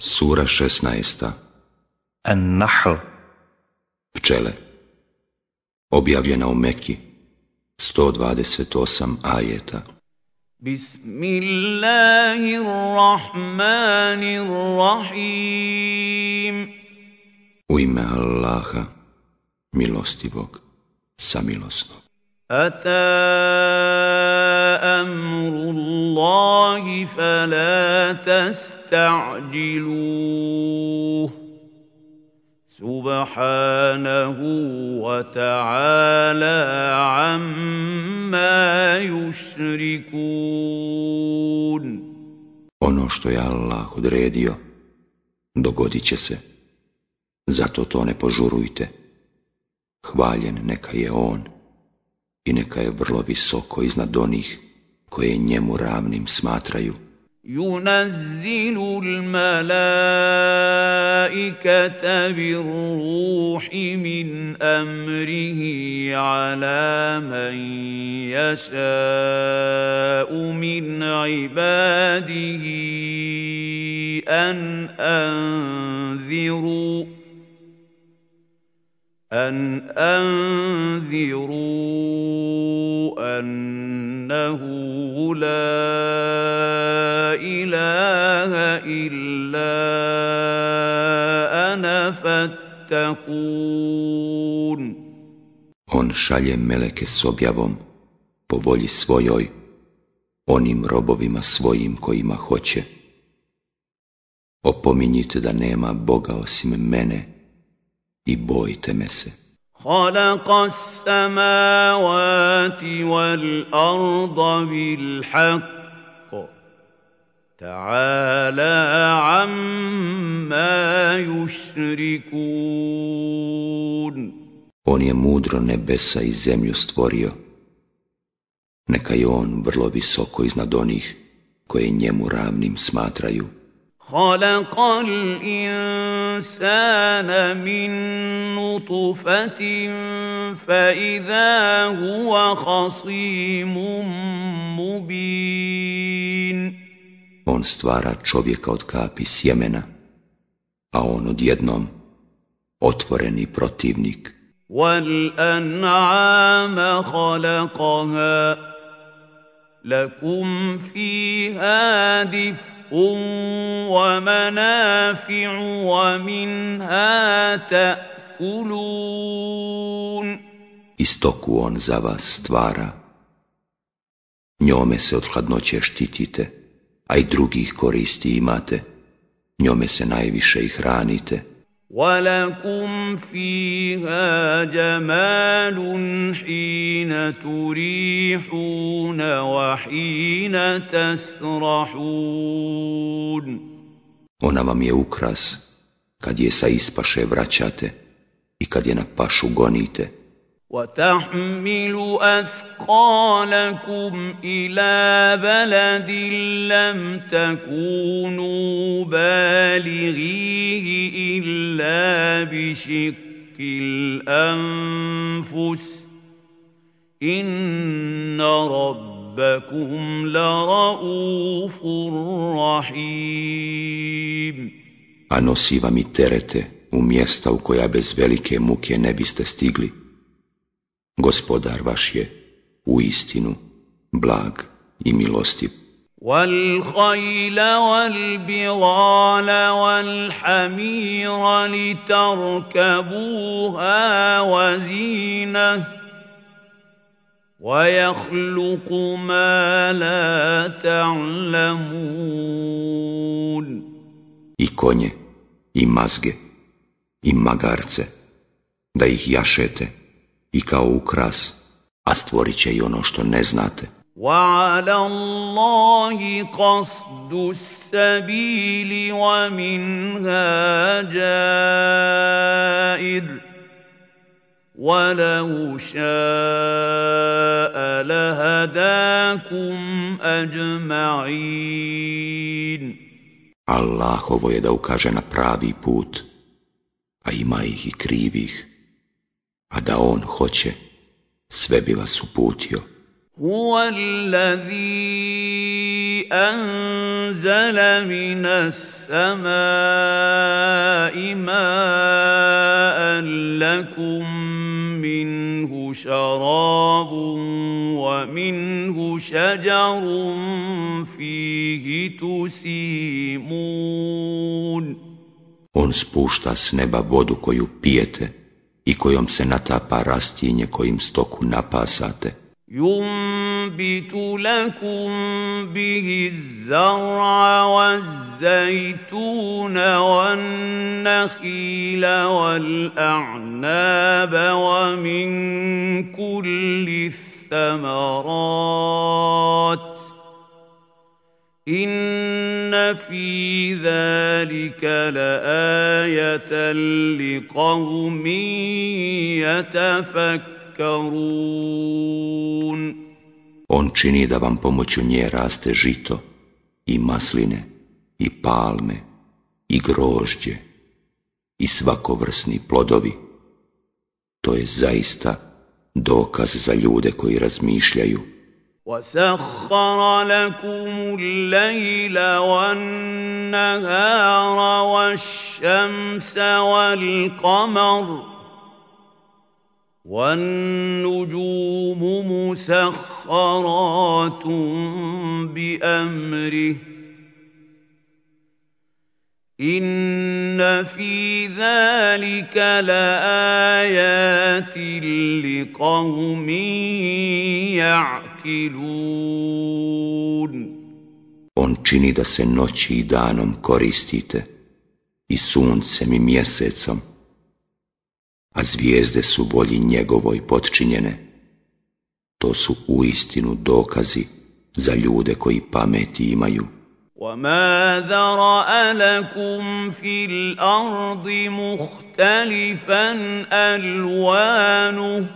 Sura 16. An-Nahl Pčele Objavljena u Meki 128 ajeta Bismillahirrahmanirrahim U ime Allaha, milostivog, samilosnog. أتى أمر الله فلا تستعجلوه سبحانه وتعالى عما يشركون Ono što je Allah odredio, dogodit će se. Zato to ne požurujte. Hvaljen neka je On i neka je vrlo visoko iznad onih koje njemu ravnim smatraju. ينزل الملائكة بالروح من أمره على من يشاء من عباده أن أنذروا أن أنذروا أنه لا إله إلا أنا فاتقون On šalje meleke s objavom po volji svojoj, onim robovima svojim kojima hoće. Opominjite da nema Boga osim mene i bojte me se. خلق السماوات والأرض بالحق تعالى عما يشركون On je mudro nebesa i zemlju stvorio. Neka je on vrlo visoko iznad onih koje njemu ravnim smatraju. خلق الإنسان من نطفة فإذا هو خصيم مبين On stvara čovjeka od kapi sjemena, a on odjednom otvoreni protivnik. والأنعام خلقها لكم فيها دفء ومنافع ومنها تأكلون I stoku on za vas stvara. Njome se od hladnoće štitite, a i drugih koristi imate. Njome se najviše i hranite. ولكم فيها جمال حين تريحون وحين تسرحون Ona vam je ukras kad je sa ispaše vraćate i kad je na pašu gonite. وتحمل أثقالكم إلى بلد لم تكونوا بالغيه إلا بشق الأنفس إن ربكم لرؤوف رحيم A nosi vam i terete u mjesta u koja bez velike muke ne biste stigli. Gospodar vaš je u istinu blag i milostiv. والخيل والبغال والحمير لتركبوها وزينه ويخلق ما لا تعلمون I konje, i mazge, i magarce, da ih jašete i kao ukras, a stvorit će i ono što ne znate. وعلى الله قصد السبيل ومنها جائر ولو شاء لهداكم أجمعين Allahovo je da ukaže na pravi put, a ima ih i krivih, a da on hoće, sve bi vas uputio. هو الذي أنزل من السماء ماء لكم منه شراب ومنه شجر فيه تسيمون On spušta s neba vodu koju pijete i kojom se natapa rastinje kojim stoku napasate. ينبت لكم به الزرع والزيتون والنخيل والأعناب ومن كل الثمرات إن في ذلك لآية لقوم يتفكرون On čini da vam pomoću nje raste žito i masline i palme i grožđe i svakovrsni plodovi. To je zaista dokaz za ljude koji razmišljaju. وسخر لكم الليل والنهار والشمس والقمر والنجوم مسخرات بامره ان في ذلك لايات لقوم يعقلون On čini da se noći i danom koristite i suncem i mjesecom a zvijezde su volji njegovoj potčinjene. To su uistinu dokazi za ljude koji pameti imaju. وما ذرأ لكم في الأرض مختلفا ألوانه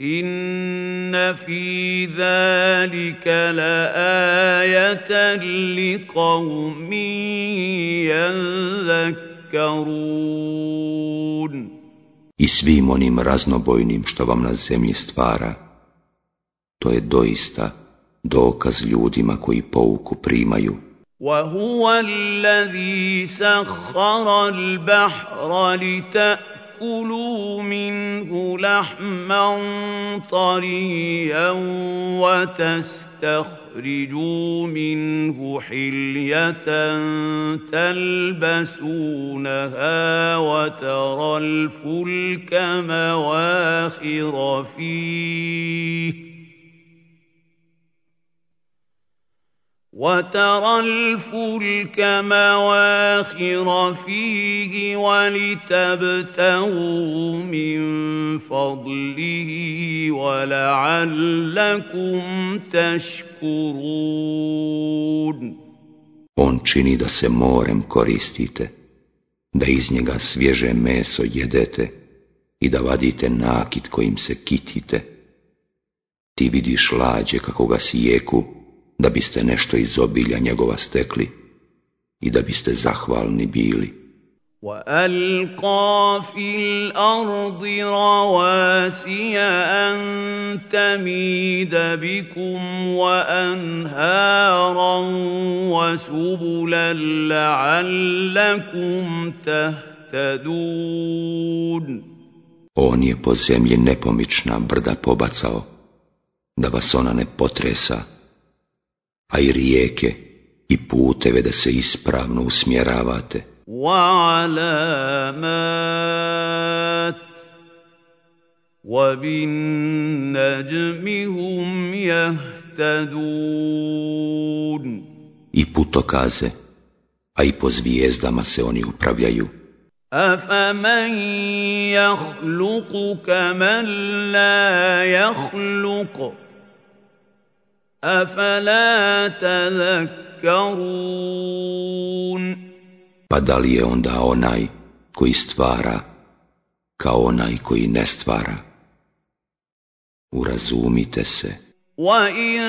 إن في ذلك لآية لقوم يذكرون I svim onim raznobojnim što vam na zemlji stvara, to je doista dokaz ljudima koji pouku primaju. وهو الذي سخر البحر لتأكلوا منه لحما طريا وتستخرجوا منه حلية تلبسونها وترى الفلك مواخر فيه وترى الفلك مواخر فيه ولتبتغوا من فضله ولعلكم تشكرون On čini da se morem koristite, da iz njega svježe meso jedete i da vadite nakit kojim se kitite. Ti vidiš lađe kako ga sijeku da biste nešto iz obilja njegova stekli i da biste zahvalni bili. وألقى في الأرض رواسي أن تميد بكم وأنهارا وسبلا لعلكم تهتدون On je po zemlji nepomična brda pobacao, da vas ona ne potresa, a i rijeke i puteve da se ispravno usmjeravate. وعلامات وبالنجم هم يهتدون I putokaze, a i po zvijezdama se oni upravljaju. أفمن يخلق كمن لا يخلق أفلا تذكرون Pa da li je onda onaj koji stvara kao onaj koji ne stvara? Urazumite se. وَإِن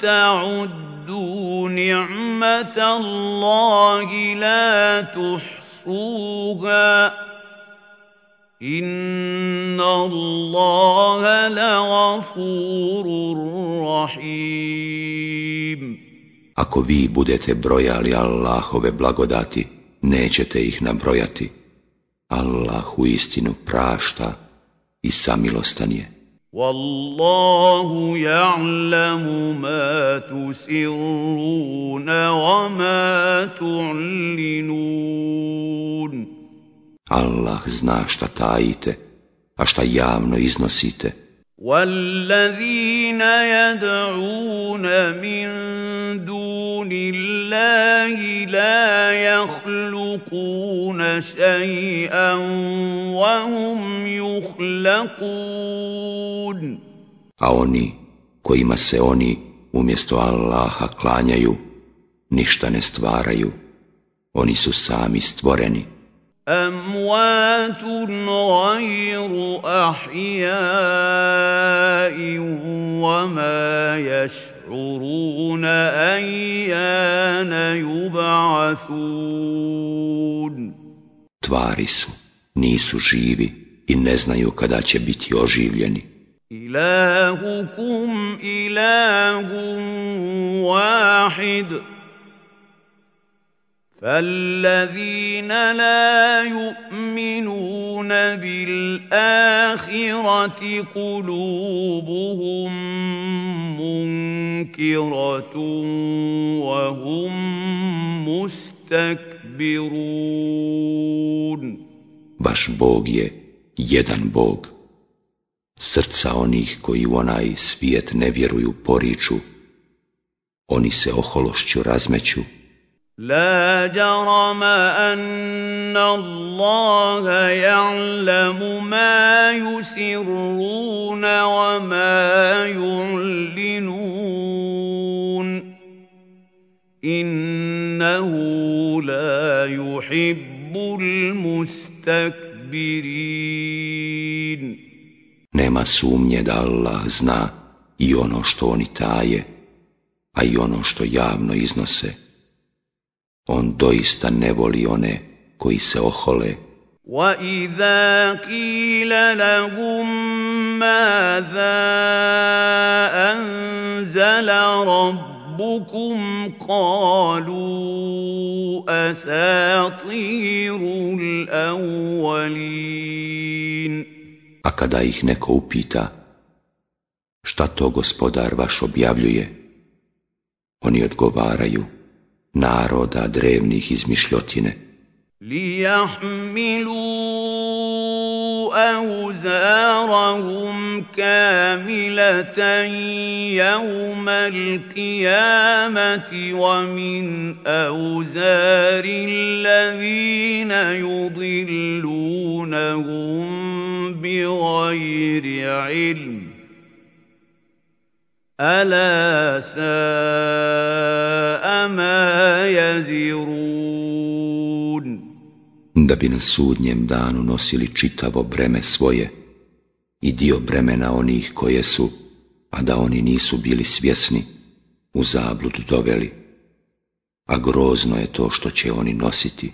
تَعُدُّوا نِعْمَةَ اللَّهِ لَا تُحْصُوهَا إِنَّ اللَّهَ لَغَفُورٌ رَحِيمٌ Ako vi budete brojali Allahove blagodati, nećete ih nabrojati. Allah u istinu prašta i samilostan je. والله يعلم ما تسرون وما تعلنون Allah zna šta tajite, a šta javno iznosite. والذين يدعون من دون الله لا يخلقون شيئا وهم يخلقون A oni kojima se oni umjesto Allaha klanjaju, ništa ne stvaraju. Oni su sami stvoreni. أموات غير أحياء وما يشعرون أيان يبعثون Tvari su, nisu živi i ne znaju kada će biti oživljeni. إلهكم إله واحد فالذين لا يؤمنون بالآخرة قلوبهم منكرة وهم مستكبرون Vaš Bog je jedan Bog. Srca onih koji u onaj svijet ne vjeruju poriču, oni se ohološću razmeću لا جرم أن الله يعلم ما يسرون وما يعلنون إنه لا يحب المستكبرين Nema sumnje da Allah zna i ono što oni taje, a i ono što javno iznose. On doista ne voli one koji se ohole. وَإِذَا قِيلَ لَهُم مَّاذَا أَنزَلَ رَبُّكُمْ قَالُوا أَسَاطِيرُ الْأَوَّلِينَ A kada ih neko upita, šta to gospodar vaš objavljuje, oni odgovaraju, naroda drevnih izmišljotine. ليحملوا أوزارهم كاملة يوم القيامة ومن أوزار الذين يضلونهم بغير علم ألا ساء ما يزرون Da bi na sudnjem danu nosili čitavo breme svoje i dio bremena onih koje su, a da oni nisu bili svjesni, u zablud doveli. A grozno je to što će oni nositi.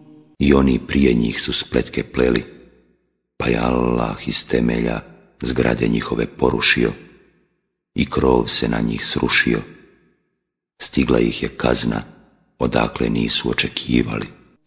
I oni prije njih su spletke pleli, pa je Allah iz temelja zgrade njihove porušio i krov se na njih srušio. Stigla ih je kazna, odakle nisu očekivali.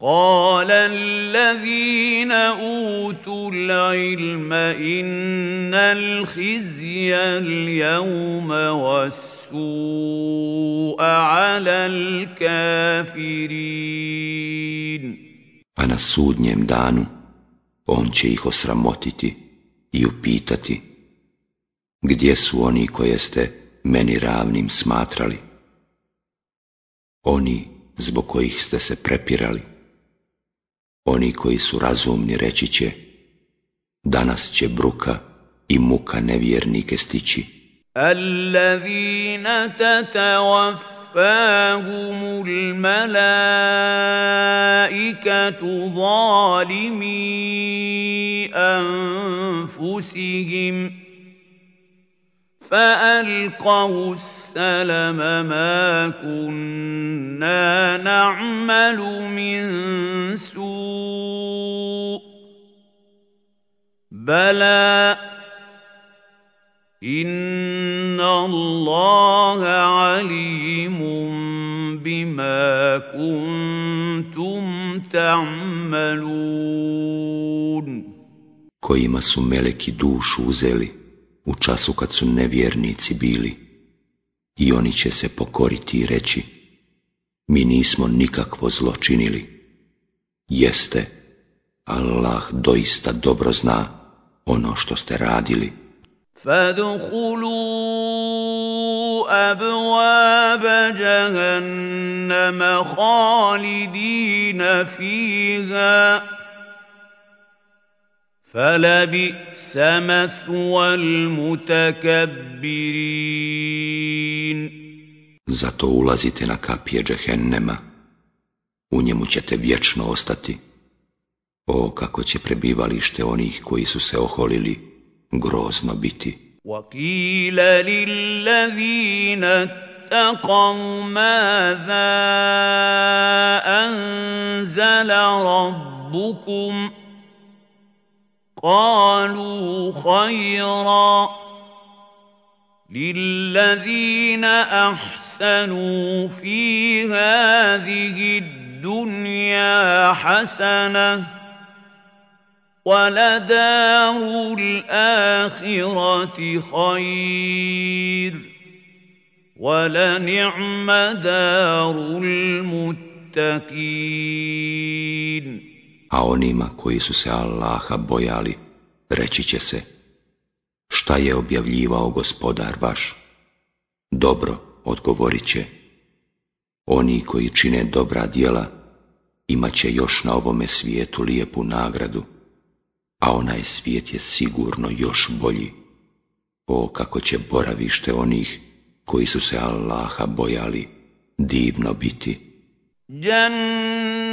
قال الذين اوتوا العلم ان الخزي اليوم والسوء على الكافرين A na sudnjem danu On će ih osramotiti i upitati Gdje su oni koje ste meni ravnim smatrali? Oni zbog kojih ste se prepirali. Oni koji su razumni reći će Danas će bruka i muka nevjernike stići. الذين تتوفاهم الملائكة ظالمي أنفسهم فألقوا السلم ما كنا نعمل من سوء بلى إن الله عليم بما كنتم تعملون. كويما سو ملكي دوشو uzeli u času kad su nevjernici bili i oni će se pokoriti i reći mi nismo nikakvo zlo činili. Jeste, Allah doista dobro zna ono što ste radili. فادخلوا ابواب جهنم خالدين فيها فلبئس مثوى المتكبرين Zato ulazite na kapije džehennema, u njemu ćete vječno ostati. O, kako će prebivalište onih koji su se oholili grozno biti. وقيل للذين اتقوا ماذا أنزل ربكم قالوا خيرا للذين أحسنوا في هذه الدنيا حسنة وَلَدَارُ الْآخِرَةِ خَيْرٌ وَلَنِعْمَ دَارُ الْمُتَّقِينَ A onima koji su se Allaha bojali, reći će se, šta je objavljivao gospodar vaš? Dobro, odgovorit će, oni koji čine dobra djela, imat će još na ovome svijetu lijepu nagradu a onaj svijet je sigurno još bolji. O, kako će boravište onih koji su se Allaha bojali divno biti.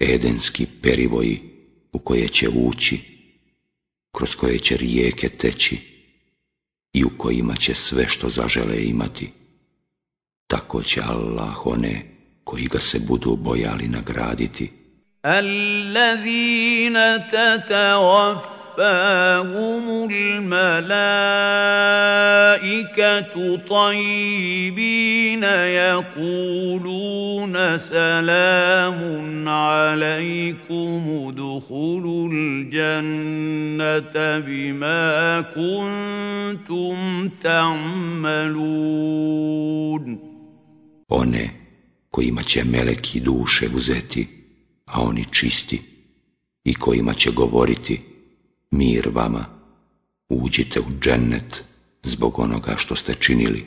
Edenski perivoji u koje će ući, kroz koje će rijeke teći i u kojima će sve što zažele imati. Tako će Allah one koji ga se budu bojali nagraditi. Allazina توفاهم الملائكة طيبين يقولون سلام عليكم ادخلوا الجنة بما كنتم تعملون One kojima će meleki duše uzeti, a oni čisti, i kojima će govoriti mir vama, uđite u džennet zbog onoga što ste činili.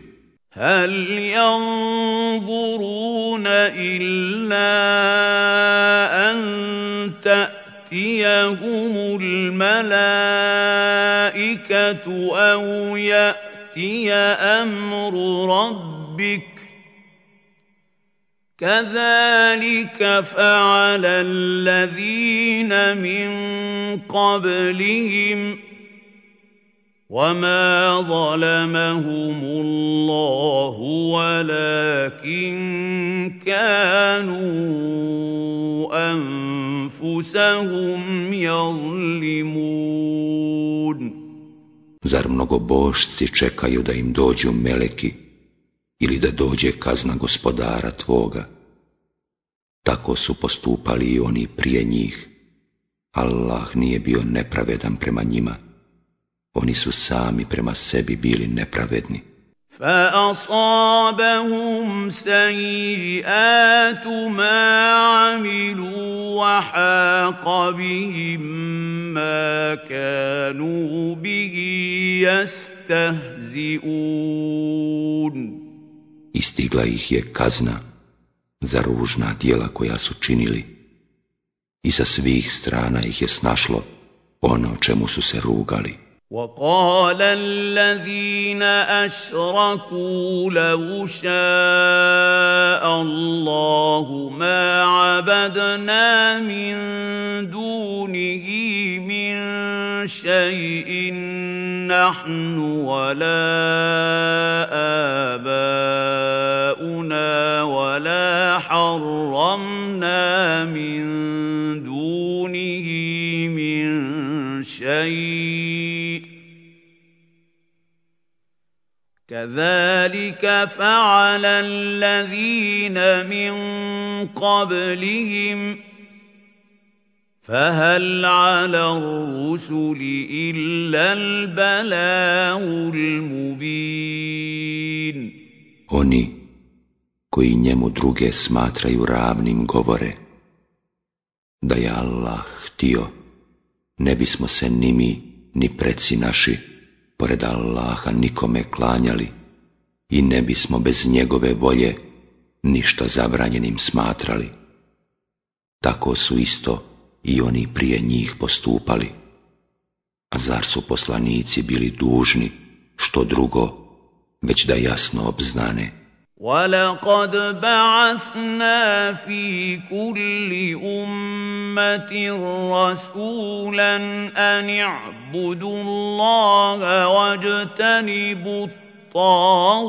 Hal yanzuruna illa an ta'tiyahumul malaikatu aw ya'tiya amru rabbik كذلك فعل الذين من قبلهم وما ظلمهم الله ولكن كانوا أنفسهم يظلمون. Zar mnogobošci čekaju da im dođu meleki? ili da dođe kazna gospodara tvoga? Tako su postupali i oni prije njih. Allah nije bio nepravedan prema njima. Oni su sami prema sebi bili nepravedni. فأصابهم سيئات ما عملوا وحاق بهم ما كانوا به يستهزئون Istigla ih je kazna za ružna djela koja su činili i sa svih strana ih je snašlo ono čemu su se rugali. وقال الذين اشركوا لو شاء الله ما عبدنا من دونه من شيء نحن ولا آباؤنا ولا حرمنا من دونه من شيء. كذلك فعل الذين من قبلهم فهل على الرسل إلا البلاغ المبين Oni koji njemu druge smatraju ravnim govore da je Allah htio ne bismo se ni mi ni preci naši pored Allaha nikome klanjali i ne bismo bez njegove volje ništa zabranjenim smatrali. Tako su isto i oni prije njih postupali. A zar su poslanici bili dužni, što drugo, već da jasno obznane? وَلَقَدْ بَعَثْنَا فِي كُلِّ أُمَّةٍ رَّسُولًا أَنِ اعْبُدُوا اللَّهَ وَاجْتَنِبُوا الطَّاغُوتَ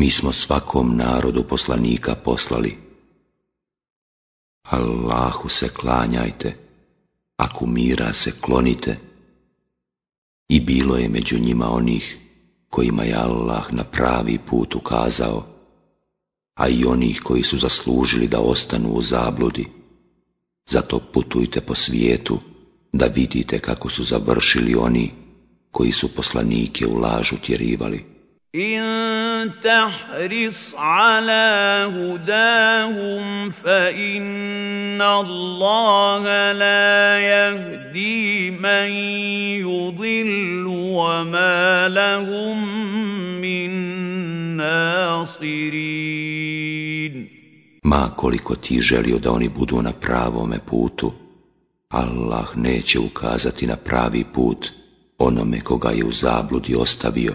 Mi smo svakom narodu poslanika poslali. Allahu se klanjajte, a kumira se klonite. I bilo je među njima onih kojima je Allah na pravi put ukazao, a i onih koji su zaslužili da ostanu u zabludi. Zato putujte po svijetu da vidite kako su završili oni koji su poslanike u lažu tjerivali. Hudahum fa inna Allaha la yahdi man yudillu wa ma lahum min nasirin. Ma koliko ti želio da oni budu na pravome putu, Allah neće ukazati na pravi put onome koga je u zabludi ostavio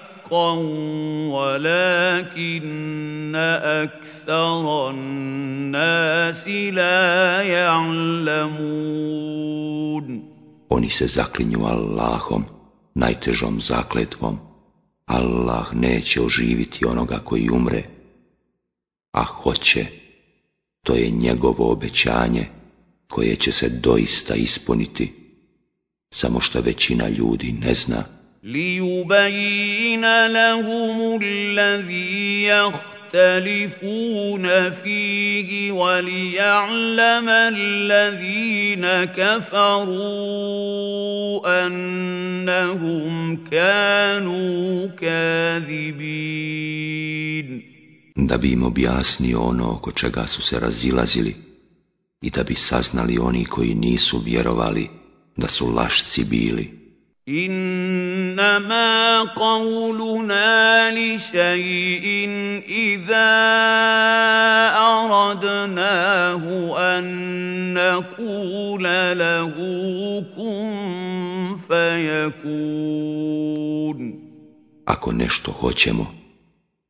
وَلَكِنَّ أَكْثَرَ النَّاسِ لَا يَعْلَمُونَ Oni se zaklinju Allahom, najtežom zakletvom. Allah neće oživiti onoga koji umre, a hoće, to je njegovo obećanje koje će se doista ispuniti, samo što većina ljudi ne zna. لِيُبَيِّنَ لَهُمُ الَّذِي يَخْتَلِفُونَ فِيهِ وَلِيَعْلَمَ الَّذِينَ كَفَرُوا أَنَّهُمْ كَانُوا كَاذِبِينَ Da bi im objasnio ono oko čega su se razilazili i da bi saznali oni koji nisu vjerovali da su lašci bili. إنما قولنا لشيء إذا أردناه أن نقول له كن فيكون Ako nešto hoćemo,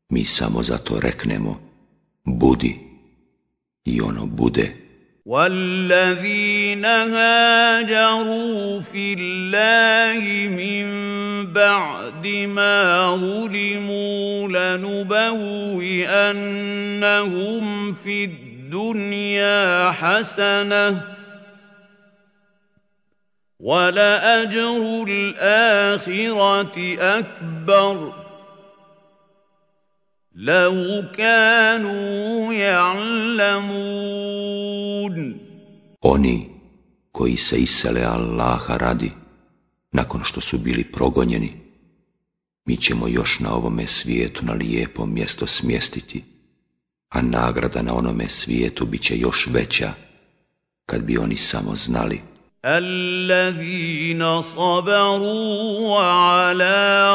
mi samo zato reknemo budi i ono bude. والذين هاجروا في الله من بعد ما ظلموا لنبوئنهم في الدنيا حسنه ولأجر الآخرة أكبر لو كانوا يعلمون Oni koji se isele Allaha radi, nakon što su bili progonjeni, mi ćemo još na ovome svijetu na lijepo mjesto smjestiti, a nagrada na onome svijetu bit će još veća, kad bi oni samo znali. الذين صبروا وعلى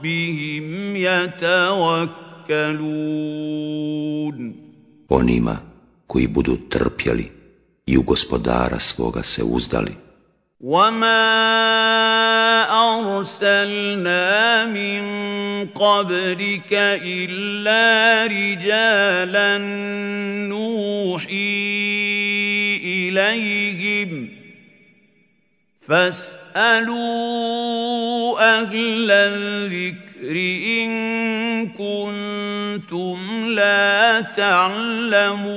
ربهم يتوكلون Onima koji budu trpjeli i u gospodara svoga se uzdali. وما أرسلنا من قبلك إلا رجالا نوحي إليهم فاسألوا أهل الذكر إن كنتم لا تعلمون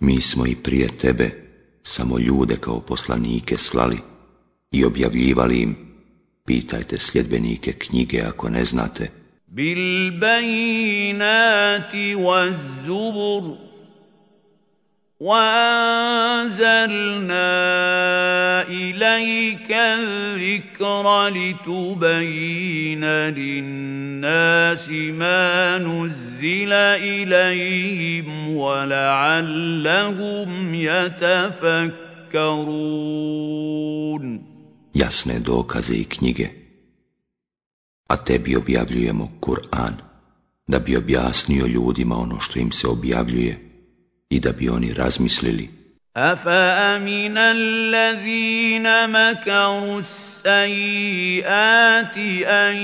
Mi smo i prije tebe samo ljude kao poslanike slali i objavljivali im, pitajte sljedbenike knjige ako ne znate. بالبينات والزبر وأنزلنا إليك الذكر لتبين للناس ما نزل إليهم ولعلهم يتفكرون Jasne dokaze i knjige. A tebi objavljujemo Kur'an, da bi objasnio ljudima ono što im se objavljuje i da bi oni razmislili. أفأمن الذين مكروا السيئات أن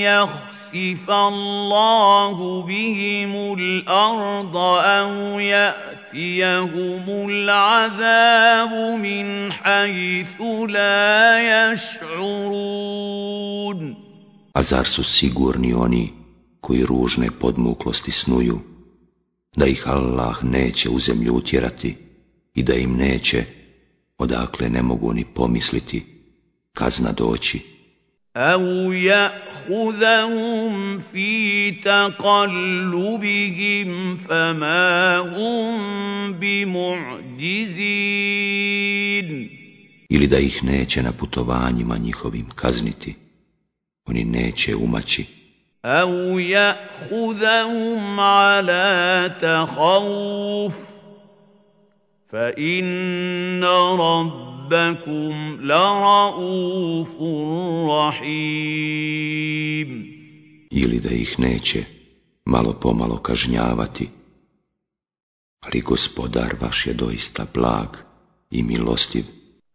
يخسف الله بهم الأرض أو يأتيهم العذاب من حيث لا يشعرون A zar su sigurni oni koji ružne podmuklosti snuju, da ih Allah neće u zemlju utjerati i da im neće, odakle ne mogu ni pomisliti, kazna doći. أو يأخذهم في تقلبهم فما هم بمعجزين Ili da ih neće na putovanjima njihovim kazniti, oni neće umaći. أو يأخذهم على تخوف فإن ربكم لرؤوف رحيم ili da ih neće malo pomalo kažnjavati. Ali gospodar vaš je doista blag i milostiv.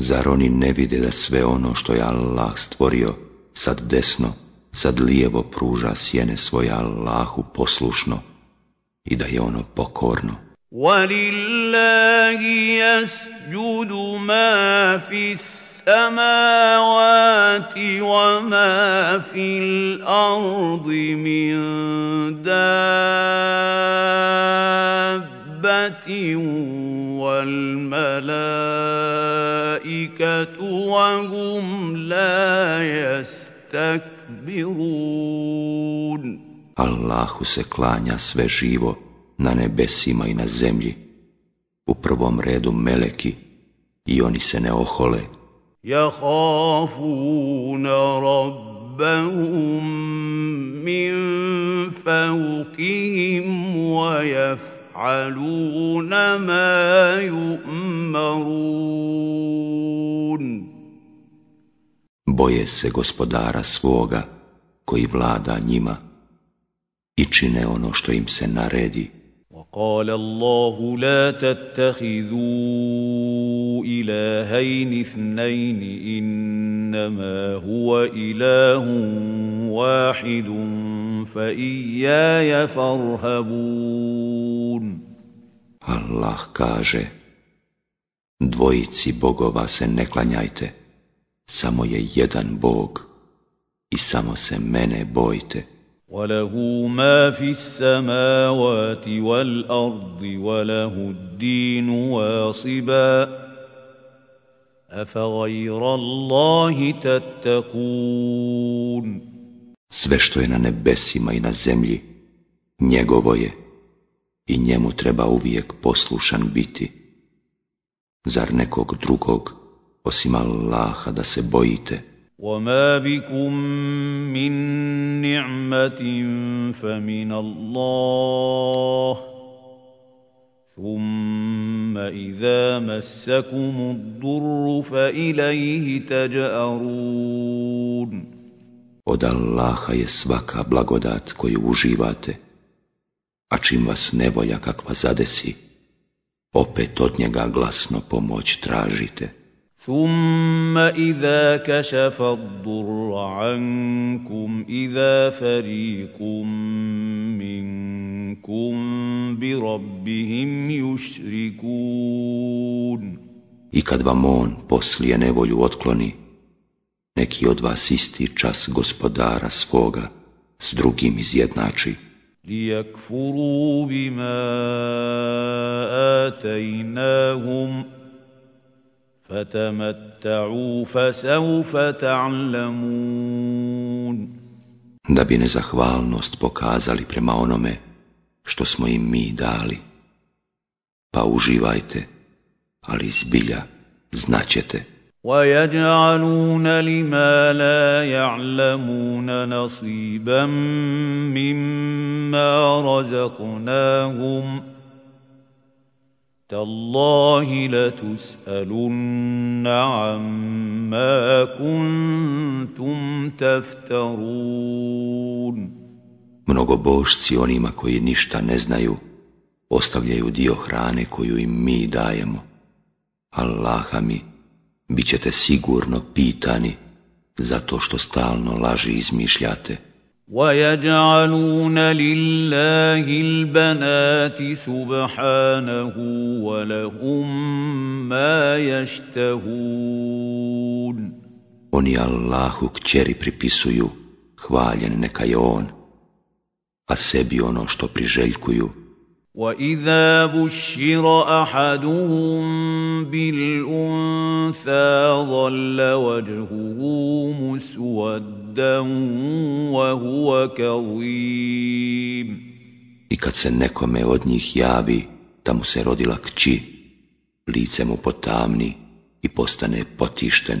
Zar oni ne vide da sve ono što je Allah stvorio, sad desno, sad lijevo pruža sjene svoje Allahu poslušno i da je ono pokorno? ولله يسجد ما في السماوات وما في الأرض من دابة والملائكة الْمَلَائِكَةُ وَهُمْ لَا يَسْتَكْبِرُونَ Allahu se klanja sve živo na nebesima i na zemlji. U prvom redu meleki i oni se ne ohole. يَخَافُونَ رَبَّهُم مِّن فَوْقِهِمْ وَيَفْعَلُونَ مَا يُؤْمَرُونَ Boje se gospodara svoga koji vlada njima i čine ono što im se naredi. وقال الله لا تتخذوا إلهين اثنين إنما هو إله واحد فإياي فارهبون Allah kaže, dvojici bogova se ne klanjajte, samo je jedan bog i samo se mene bojte. وله ما في السماوات والأرض وله الدين واصبا أفغير الله تتقون Sve što je na nebesima i na zemlji, njegovo je i njemu treba uvijek poslušan biti. Zar nekog drugog, osim Allaha, da se bojite? وما بكم من نعمة فمن الله ثم إذا مسكم الضر فإليه تجأرون Od Allaha je svaka blagodat koju uživate, a čim vas nevolja kakva zadesi, opet od njega glasno pomoć tražite. ثم إذا كشف الضر عنكم إذا فريق منكم بربهم يشركون I kad vam on poslije nevolju otkloni, neki od vas isti čas gospodara svoga s drugim izjednači, ليكفروا بما آتيناهم فتمتعوا فسوف تعلمون da bi nezahvalnost pokazali prema onome što smo im mi dali. Pa uživajte, ali zbilja znaćete. ويجعلون لما لا يعلمون نصيبا مما رزقناهم تالله لتسألن عما كنتم تفترون Mnogobošci onima koji ništa ne znaju, ostavljaju dio hrane koju im mi dajemo. Allaha mi, bit ćete sigurno pitani zato što stalno laži izmišljate. ويجعلون لله البنات سبحانه ولهم ما يشتهون Oni Allahu kćeri pripisuju, hvaljen neka je On, a sebi ono što priželjkuju. وإذا بشر أحدهم بالأنثى ظل وجهه مسودا وهو كظيم I kad se nekome od njih javi da mu se rodila kći, lice mu potamni i postane potišten.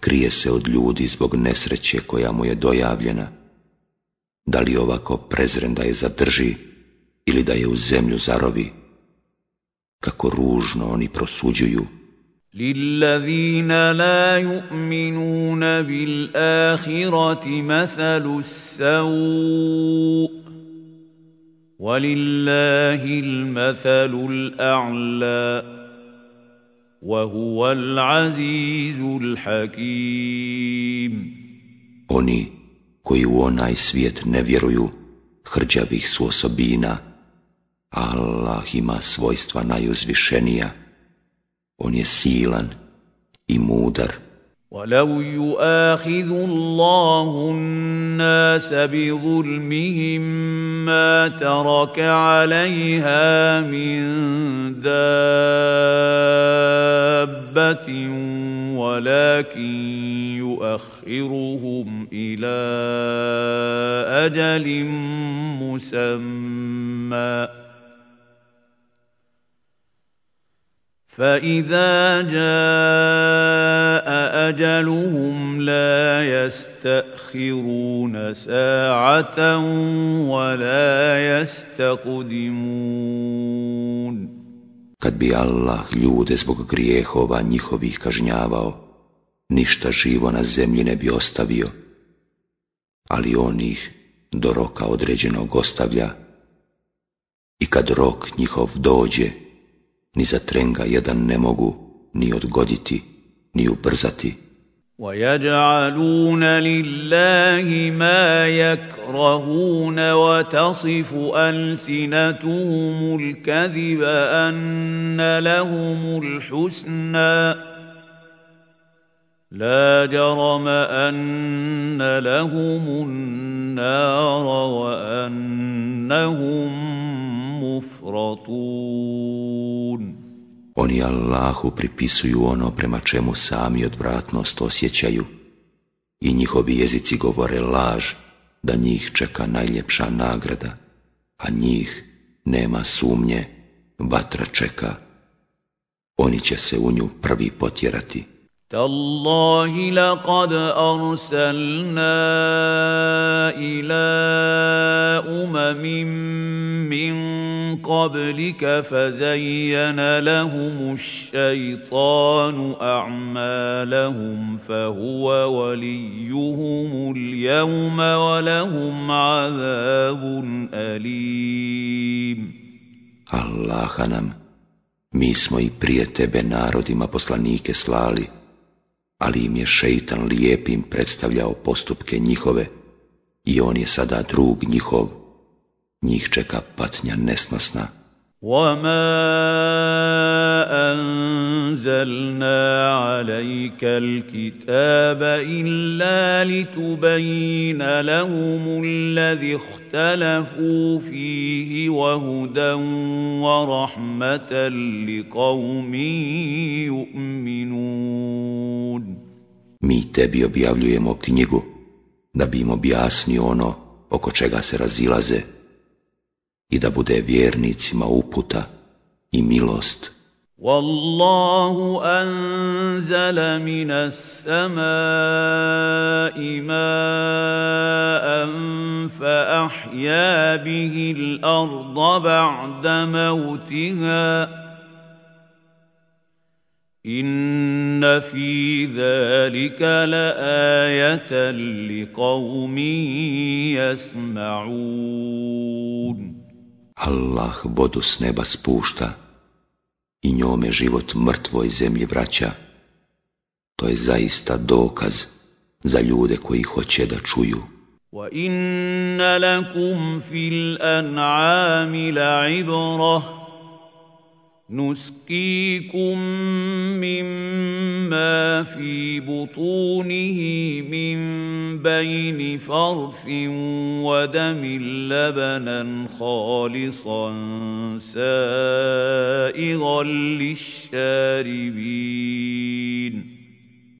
Krije se od ljudi zbog nesreće koja mu je dojavljena. Da li ovako prezren da je zadrži ili da je u zemlju zarovi? Kako ružno oni prosuđuju. للذين لا يؤمنون بالآخرة مثل السوء ولله المثل الأعلى وهو العزيز الحكيم Oni koji u onaj svijet ne vjeruju, hrđavih su osobina, Allah ima svojstva najuzvišenija, on je silan i mudar. ولو يؤاخذ الله الناس بظلمهم ما ترك عليها من دابة ولكن يؤخرهم إلى أجل مسمى. فإذا جاء أجلهم لا يستأخرون ساعة ولا يستقدمون Kad bi Allah ljude zbog grijehova njihovih kažnjavao, ništa živo na zemlji ne bi ostavio, ali on ih do roka određenog ostavlja i kad rok njihov dođe, ni za trenga jedan ne mogu ni odgoditi, ni ubrzati. ويجعلون لله ما يكرهون وتصف ألسنتهم الكذب أن لهم الحسنى لا جرم أن لهم النار وأنهم مفرطون Oni Allahu pripisuju ono prema čemu sami odvratnost osjećaju i njihovi jezici govore laž da njih čeka najljepša nagrada, a njih nema sumnje, vatra čeka. Oni će se u nju prvi potjerati. تالله لقد أرسلنا إلى أمم من قبلك فزين لهم الشيطان أعمالهم فهو وليهم اليوم ولهم عذاب أليم. الله nam mi smo i prije tebe narodima poslanike slali. Ali im je šeitan lijepim predstavljao postupke njihove i on je sada drug njihov, njih čeka patnja nesnosna. وَمَا أَنزَلْنَا عَلَيْكَ الْكِتَابَ إِلَّا لِتُبَيِّنَ لَهُمُ الَّذِي اخْتَلَفُوا فِيهِ وَهُدًى وَرَحْمَةً لِقَوْمٍ يُؤْمِنُونَ. Mi tebi objavljujemo knjigu da bi im objasnio ono oko čega se razilaze. I da bude vjernicima uputa i milost. والله أنزل من السماء ماء فأحيا به الأرض بعد موتها إن في ذلك لآية لقوم يسمعون Allah vodu s neba spušta i njome život mrtvoj zemlji vraća. To je zaista dokaz za ljude koji hoće da čuju. وَإِنَّ لَكُمْ فِي الْأَنْعَامِ لَعِبْرَةً نسقيكم مما في بطونه من بين فرث ودم لبنا خالصا سائغا للشاربين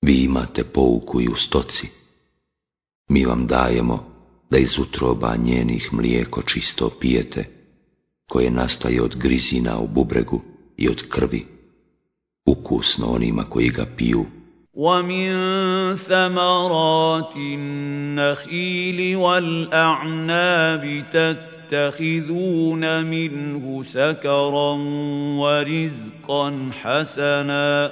Vi imate pouku i u stoci. Mi vam dajemo da iz utroba njenih mlijeko čisto pijete, koje nastaje od grizina u bubregu i od krvi, ukusno onima koji ga piju. ومن ثمرات النخيل والأعناب تتخذون منه سكرا ورزقا حسنا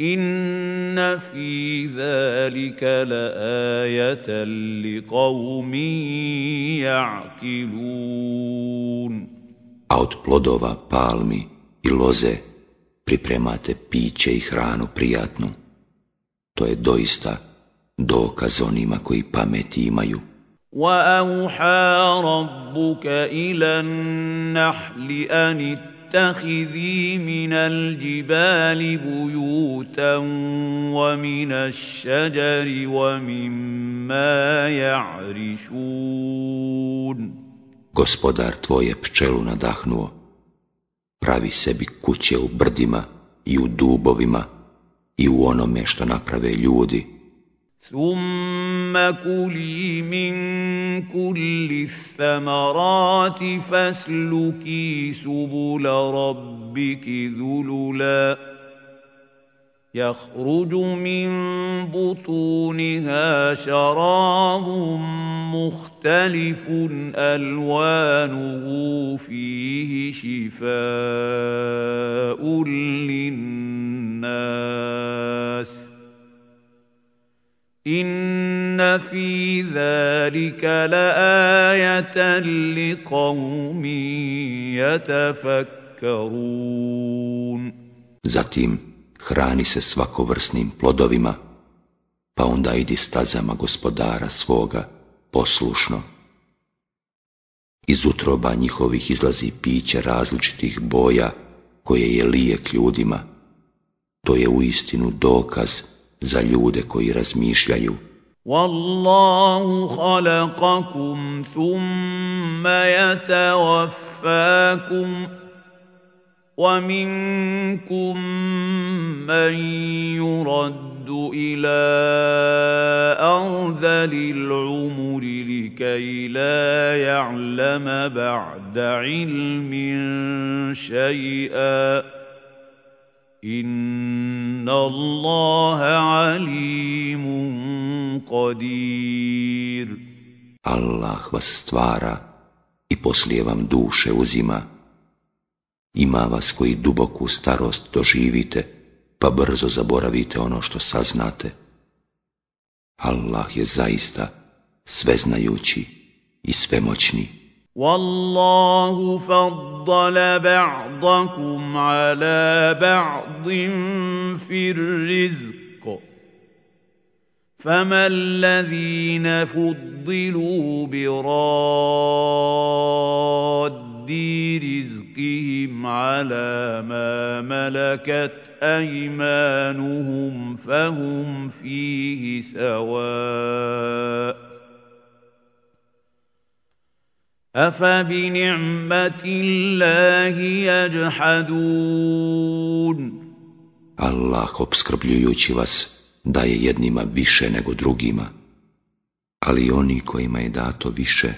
إن في ذلك لآية لقوم يعقلون a od plodova palmi i loze pripremate piće i hranu prijatnu. To je doista dokaz onima koji pameti imaju. وأوحى ربك إلى النحل أن اتخذي من الجبال بيوتا ومن الشجر ومما يعرشون Gospodar tvoje pčelu nadahnuo, pravi sebi kuće u brdima i u dubovima i u onome što naprave ljudi. ثم كلي من كل الثمرات فاسلكي سبل ربك ذللا يخرج من بطونها شراب مختلف ألوانه فيه شفاء للناس إن في ذلك لآية لقوم يتفكرون hrani se svakovrsnim plodovima, pa onda idi stazama gospodara svoga poslušno. Iz utroba njihovih izlazi piće različitih boja koje je lijek ljudima. To je uistinu dokaz za ljude koji razmišljaju. Wallahu khalaqakum thumma yatawaffakum ومنكم من يرد إلى أرذل العمر لكي لا يعلم بعد علم شيئا إن الله عليم قدير Allah vas stvara i poslije vam duše. Ima vas koji duboku starost doživite, pa brzo zaboravite ono što saznate. Allah je zaista sveznajući i svemoćni. والله فضل بعضكم على بعض في الرزق فما الذين فضلوا براد رزقهم على ما ملكت ايمانهم فهم فيه سواء أفبنعمة الله يجحدون Allah obskrbljujući vas daje jednima više nego drugima, ali oni kojima je dato više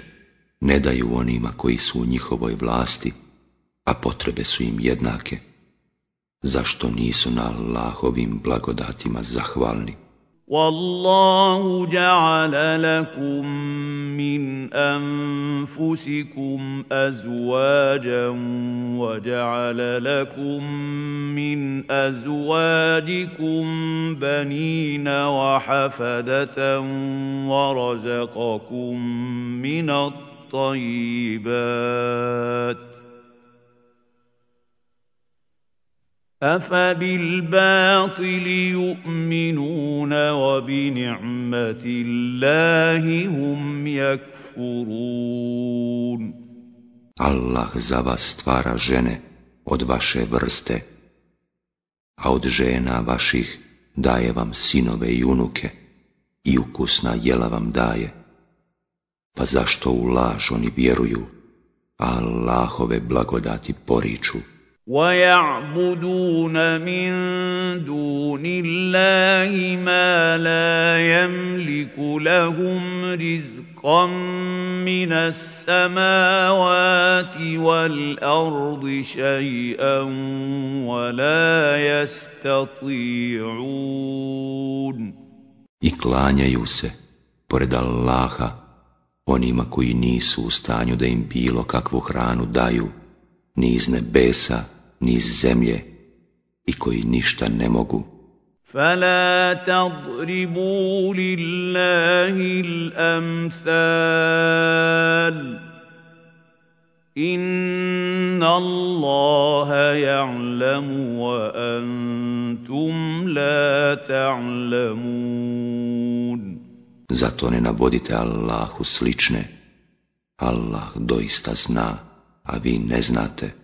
ne daju onima koji su u njihovoj vlasti, a potrebe su im jednake. Zašto nisu na Allahovim blagodatima zahvalni? والله جعل لكم من انفسكم ازواجا وجعل لكم من ازواجكم بنين وحفده ورزقكم من الطيبات أفبالباطل يؤمنون وبنعمة الله هم يكفرون Allah za vas stvara žene od vaše vrste, a od žena vaših daje vam sinove i unuke i ukusna jela vam daje. Pa zašto u laž oni vjeruju, a Allahove blagodati poriču? ويعبدون من دون الله ما لا يملك لهم رزقا من السماوات والارض شيئا ولا يستطيعون I klanjaju se, pored Allaha, onima koji nisu u stanju da im bilo kakvu hranu daju, ni iz nebesa, ni iz zemlje i koji ništa ne mogu. فلا تضربوا لله الامثال ان الله يعلم وانتم لا تعلمون zato ne navodite Allahu slične. Allah doista zna, a vi ne znate.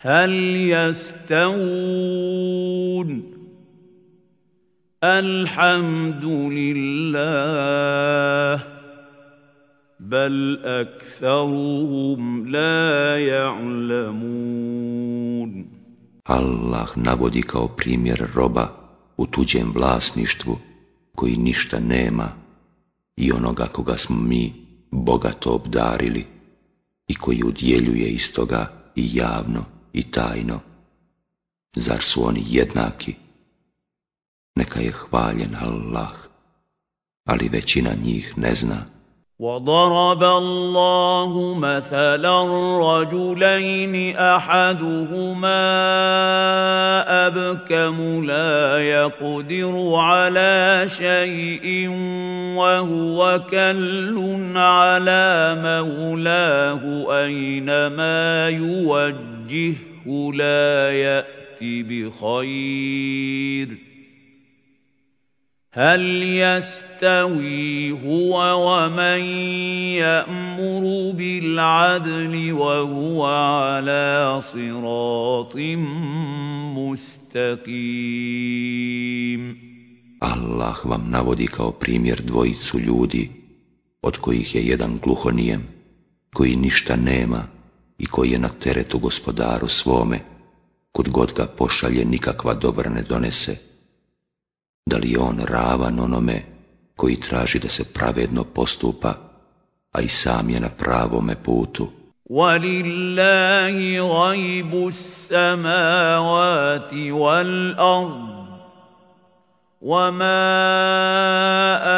هل يستوون الحمد لله بل اكثرهم لا يعلمون Allah navodi kao primjer roba u tuđem vlasništvu koji ništa nema i onoga koga smo mi bogato obdarili i koji udjeljuje iz toga i javno I tajno. Zar su oni jednaki? Neka je hvaljen Allah, ali većina njih ne zna. وضرب الله مثلا رجلين احدهما ابكم لا يقدر على شيء وهو كل على مولاه اينما يوجهه لا يات بخير هل يستوي هو ومن يامر بالعدل وهو على صراط مستقيم Allah vam navodi kao primjer dvojicu ljudi, od kojih je jedan gluhonijem, koji ništa nema i koji je na teretu gospodaru svome, kod god ga pošalje nikakva dobra ne donese, da li je on ravan onome koji traži da se pravedno postupa, a i sam je na pravome putu. وَلِلَّهِ غَيْبُ السَّمَاوَاتِ وَالْأَرْضِ وَمَا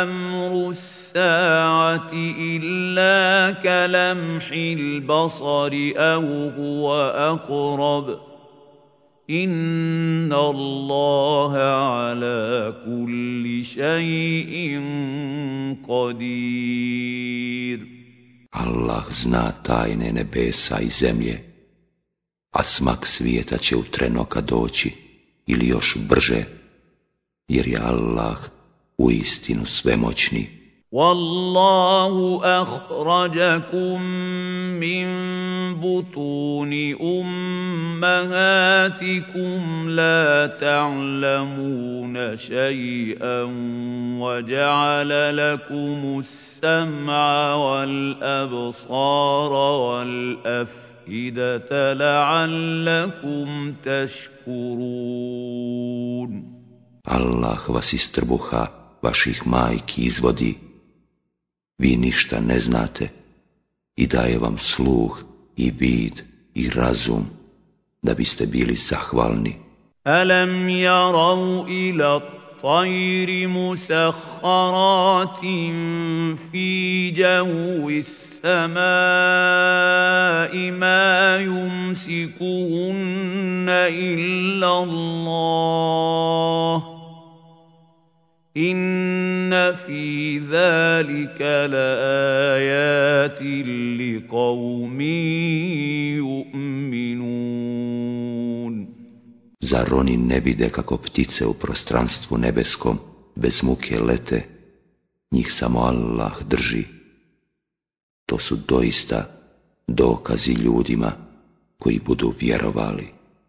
أَمْرُ السَّاعَةِ إِلَّا كَلَمْحِ الْبَصَرِ أَوْ هُوَ أَقْرَبُ إِنَّ اللَّهَ عَلَى كُلِّ شَيْءٍ قَدِيرٌ Allah zna tajne nebesa i zemlje, a smak svijeta će u trenoka doći ili još brže, jer je Allah u istinu svemoćni. والله أخرجكم من بطون أمهاتكم لا تعلمون شيئا وجعل لكم السمع والأبصار والأفئدة لعلكم تشكرون. Allah vas iz trbuha vaših majki izvodi. vi ništa ne znate i daje vam sluh i vid i razum da biste bili zahvalni. ألم يروا إلى الطير مسخرات في جو السماء ما يمسكهن إلا الله Inna fi zalika laajatin liqaumin ju'minun. Zar oni ne vide kako ptice u prostranstvu nebeskom bez muke lete? Njih samo Allah drži. To su doista dokazi ljudima koji budu vjerovali.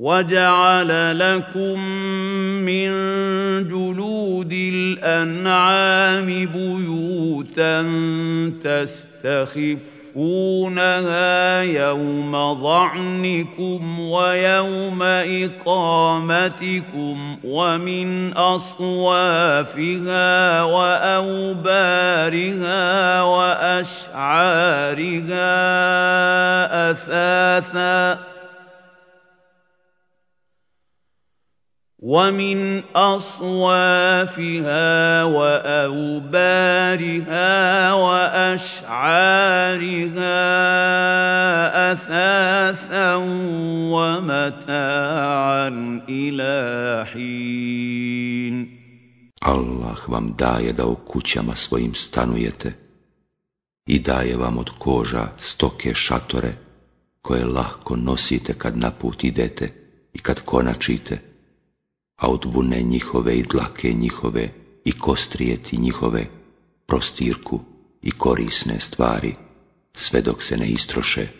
وجعل لكم من جلود الانعام بيوتا تخفونها يوم ظعنكم ويوم إقامتكم ومن أصوافها وأوبارها وأشعارها أثاثاً ومن اصوافها واوبارها واشعارها اثاثا ومتاعا الى حين Allah vam daje da u kućama svojim stanujete i daje vam od koža stoke šatore koje lahko nosite kad na put idete i kad konačite a od vune njihove i dlake njihove i kostrijeti njihove, prostirku i korisne stvari, sve dok se ne istroše.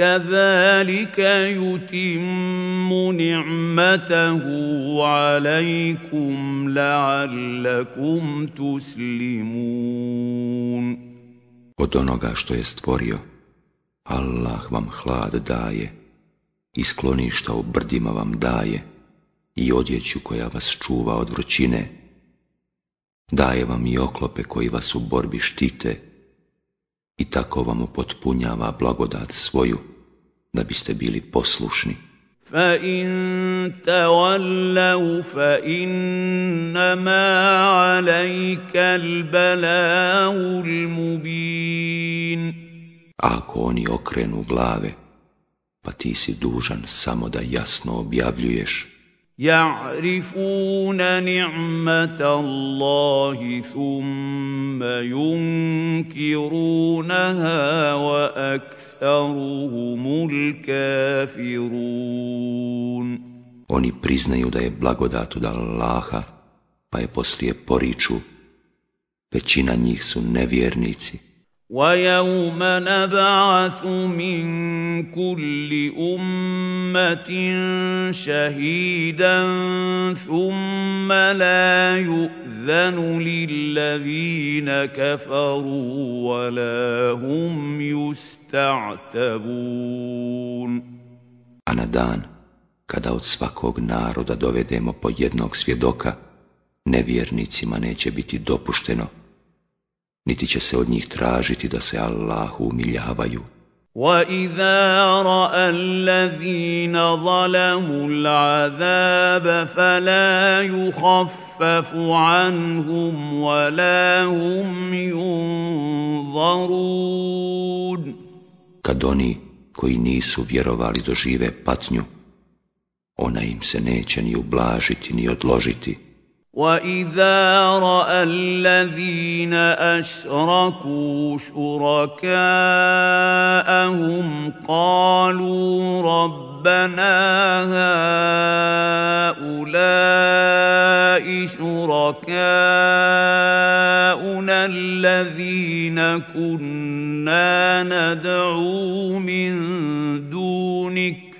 كذلك يتم نعمته عليكم لعلكم تسلمون Od onoga što je stvorio, Allah vam hlad daje, i skloništa u brdima vam daje, i odjeću koja vas čuva od vrućine, daje vam i oklope koji vas u borbi štite, i tako vam upotpunjava blagodat svoju, da biste bili poslušni. فَإِن تَوَلَّوْا فَإِنَّمَا عَلَيْكَ الْبَلَاغُ الْمُبِينُ ako oni okrenu glave, pa ti si dužan samo da jasno objavljuješ يعرفون نعمة الله ثم ينكرونها وأكثرهم الكافرون Oni priznaju da je blagodat od Allaha, pa je poslije poriču. Većina njih su nevjernici. ويوم نبعث من كل امه شهيدا ثم لا يؤذن للذين كفروا ولا هم يستعتبون A na dan, kada od svakog naroda dovedemo po jednog svjedoka, nevjernicima neće biti dopušteno niti će se od njih tražiti da se Allahu umiljavaju. وَإِذَا رَأَى الَّذِينَ ظَلَمُوا الْعَذَابَ فَلَا يُخَفَّفُ عَنْهُمْ وَلَا هُمْ يُنظَرُونَ Kad oni koji nisu vjerovali dožive patnju, ona im se neće ni ublažiti ni odložiti. واذا راى الذين اشركوا شركاءهم قالوا ربنا هؤلاء شركاؤنا الذين كنا ندعو من دونك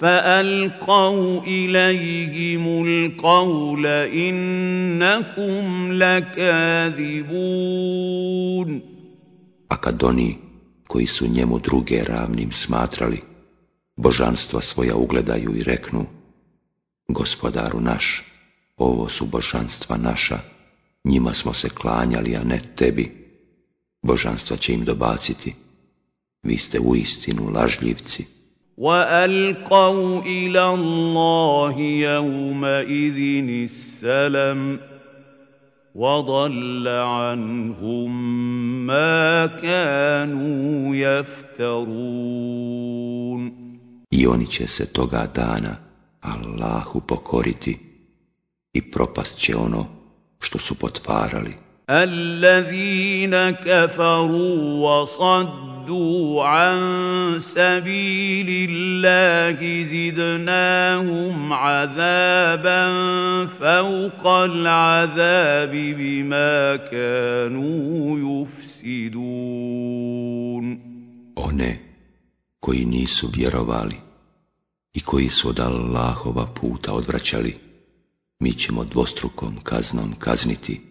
فألقوا إليهم القول إنكم لكاذبون A kad oni koji su njemu druge ravnim smatrali, božanstva svoja ugledaju i reknu, gospodaru naš, ovo su božanstva naša, njima smo se klanjali, a ne tebi. Božanstva će im dobaciti, vi ste u istinu lažljivci. والقوا إلى الله يومئذ السلم وضل عنهم ما كانوا يفترون I oni će se toga dana Allahu pokoriti i propast će ono što su potvarali. الذين كفروا وصدوا عن سبيل الله زدناهم عذابا فوق العذاب بما كانوا يفسدون One koji nisu vjerovali i koji su od Allahova puta odvraćali, mi ćemo dvostrukom kaznom kazniti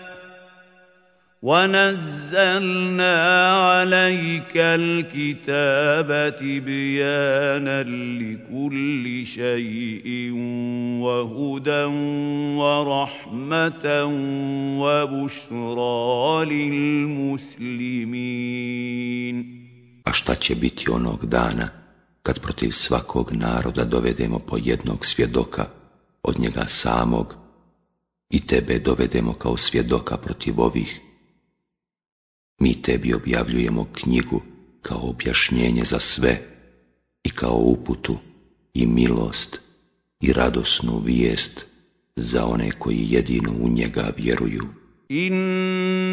ونزلنا عليك الكتاب بيانا لكل شيء وهدى ورحمة وبشرى للمسلمين. A šta će biti onog dana kad protiv svakog naroda dovedemo po jednog svjedoka od njega samog i tebe dovedemo kao svjedoka protiv ovih mi tebi objavljujemo knjigu kao objašnjenje za sve i kao uputu i milost i radosnu vijest za one koji jedino u njega vjeruju. In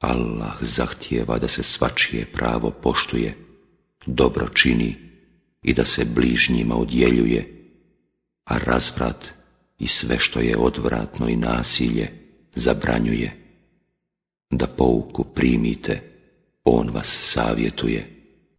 Allah zahtijeva da se svačije pravo poštuje, dobro čini i da se bližnjima odjeljuje, a razvrat i sve što je odvratno i nasilje zabranjuje. Da pouku primite, on vas savjetuje.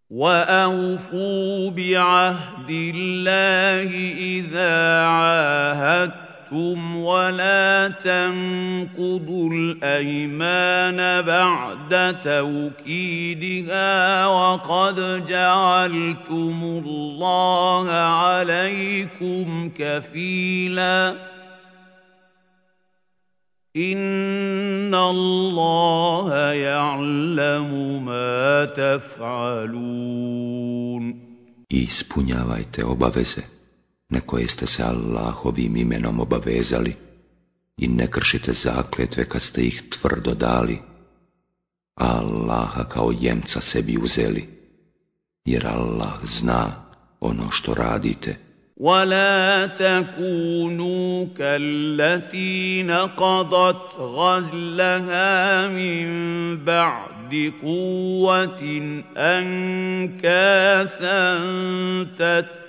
وَأَوْفُوا بِعَهْدِ اللَّهِ إِذَا عَاهَدْتُمْ أَحْلَفْتُمْ وَلَا تَنقُضُوا الْأَيْمَانَ بَعْدَ تَوْكِيدِهَا وَقَدْ جَعَلْتُمُ اللَّهَ عَلَيْكُمْ كَفِيلًا. إِنَّ اللَّهَ يَعْلَمُ مَا تَفْعَلُونَ. Ispunjavajte obaveze. na koje ste se Allahovim imenom obavezali i ne kršite zakletve kad ste ih tvrdo dali, a Allaha kao jemca sebi uzeli, jer Allah zna ono što radite. ولا تكونوا كالتي نقضت غزلها من بعد قوة أنكاثا تتبعون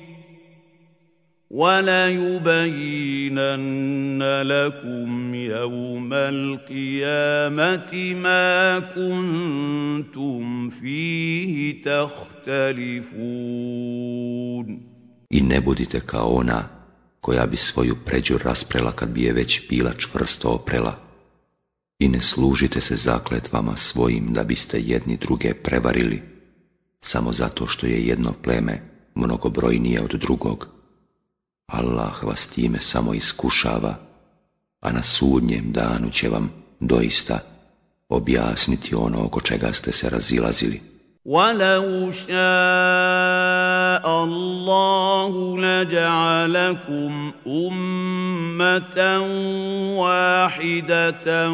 وليبينن لكم يوم الْقِيَامَةِ ما كنتم فيه تختلفون I ne budite kao ona koja bi svoju pređu rasprela kad bi je već bila čvrsto oprela. I ne služite se zakletvama svojim da biste jedni druge prevarili, samo zato što je jedno pleme mnogobrojnije od drugog Allah vas time samo iskušava, a na sudnjem danu će vam doista objasniti ono oko čega ste se razilazili. وَلَوْ شَاءَ شَاءَ اللَّهُ لَجَعَلَكُمْ أُمَّةً وَاحِدَةً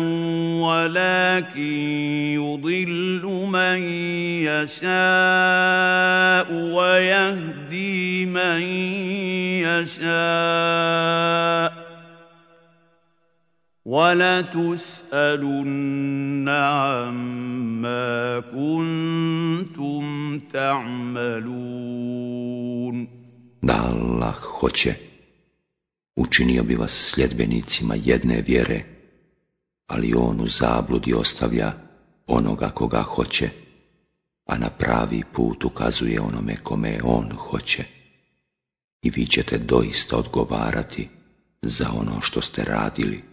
وَلَكِن يُضِلُّ مَن يَشَاءُ وَيَهْدِي مَن يَشَاءُ وَلَتُسْأَلُنَّ عَمَّا كُنْتُمْ تَعْمَلُونَ Da Allah hoće, učinio bi vas sljedbenicima jedne vjere, ali on u zabludi ostavlja onoga koga hoće, a na pravi put ukazuje onome kome on hoće. I vi ćete doista odgovarati za ono što ste radili.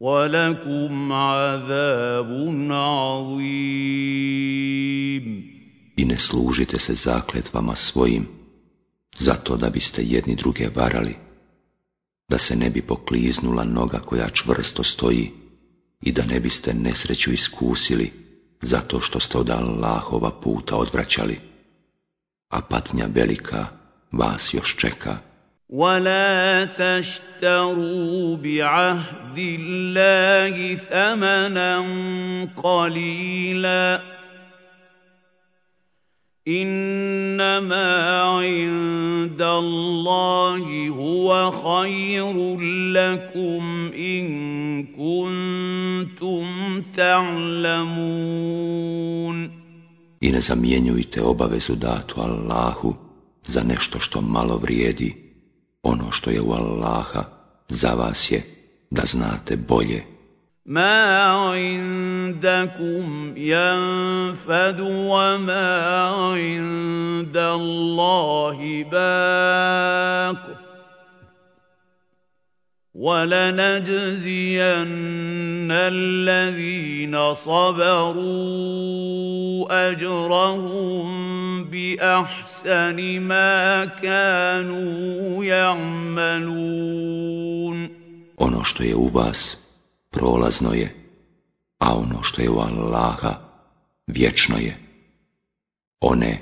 وَلَكُمْ عَذَابٌ عَظِيمٌ I ne služite se zakletvama svojim, zato da biste jedni druge varali, da se ne bi pokliznula noga koja čvrsto stoji i da ne biste nesreću iskusili zato što ste od Allahova puta odvraćali, a patnja velika vas još čeka. ولا تشتروا بعهد الله ثمنا قليلا انما عند الله هو خير لكم ان كنتم تعلمون I ne zamjenjujte obavezu datu Allahu za nešto što malo vrijedi. Ono što je u Allaha za vas je da znate bolje. Ma indakum yanfadu wa ma inda Allahi. ولنجزين الذين صبروا اجرهم باحسن ما كانوا يعملون ono što je u vas prolazno je a ono što je u Allaha vječno je one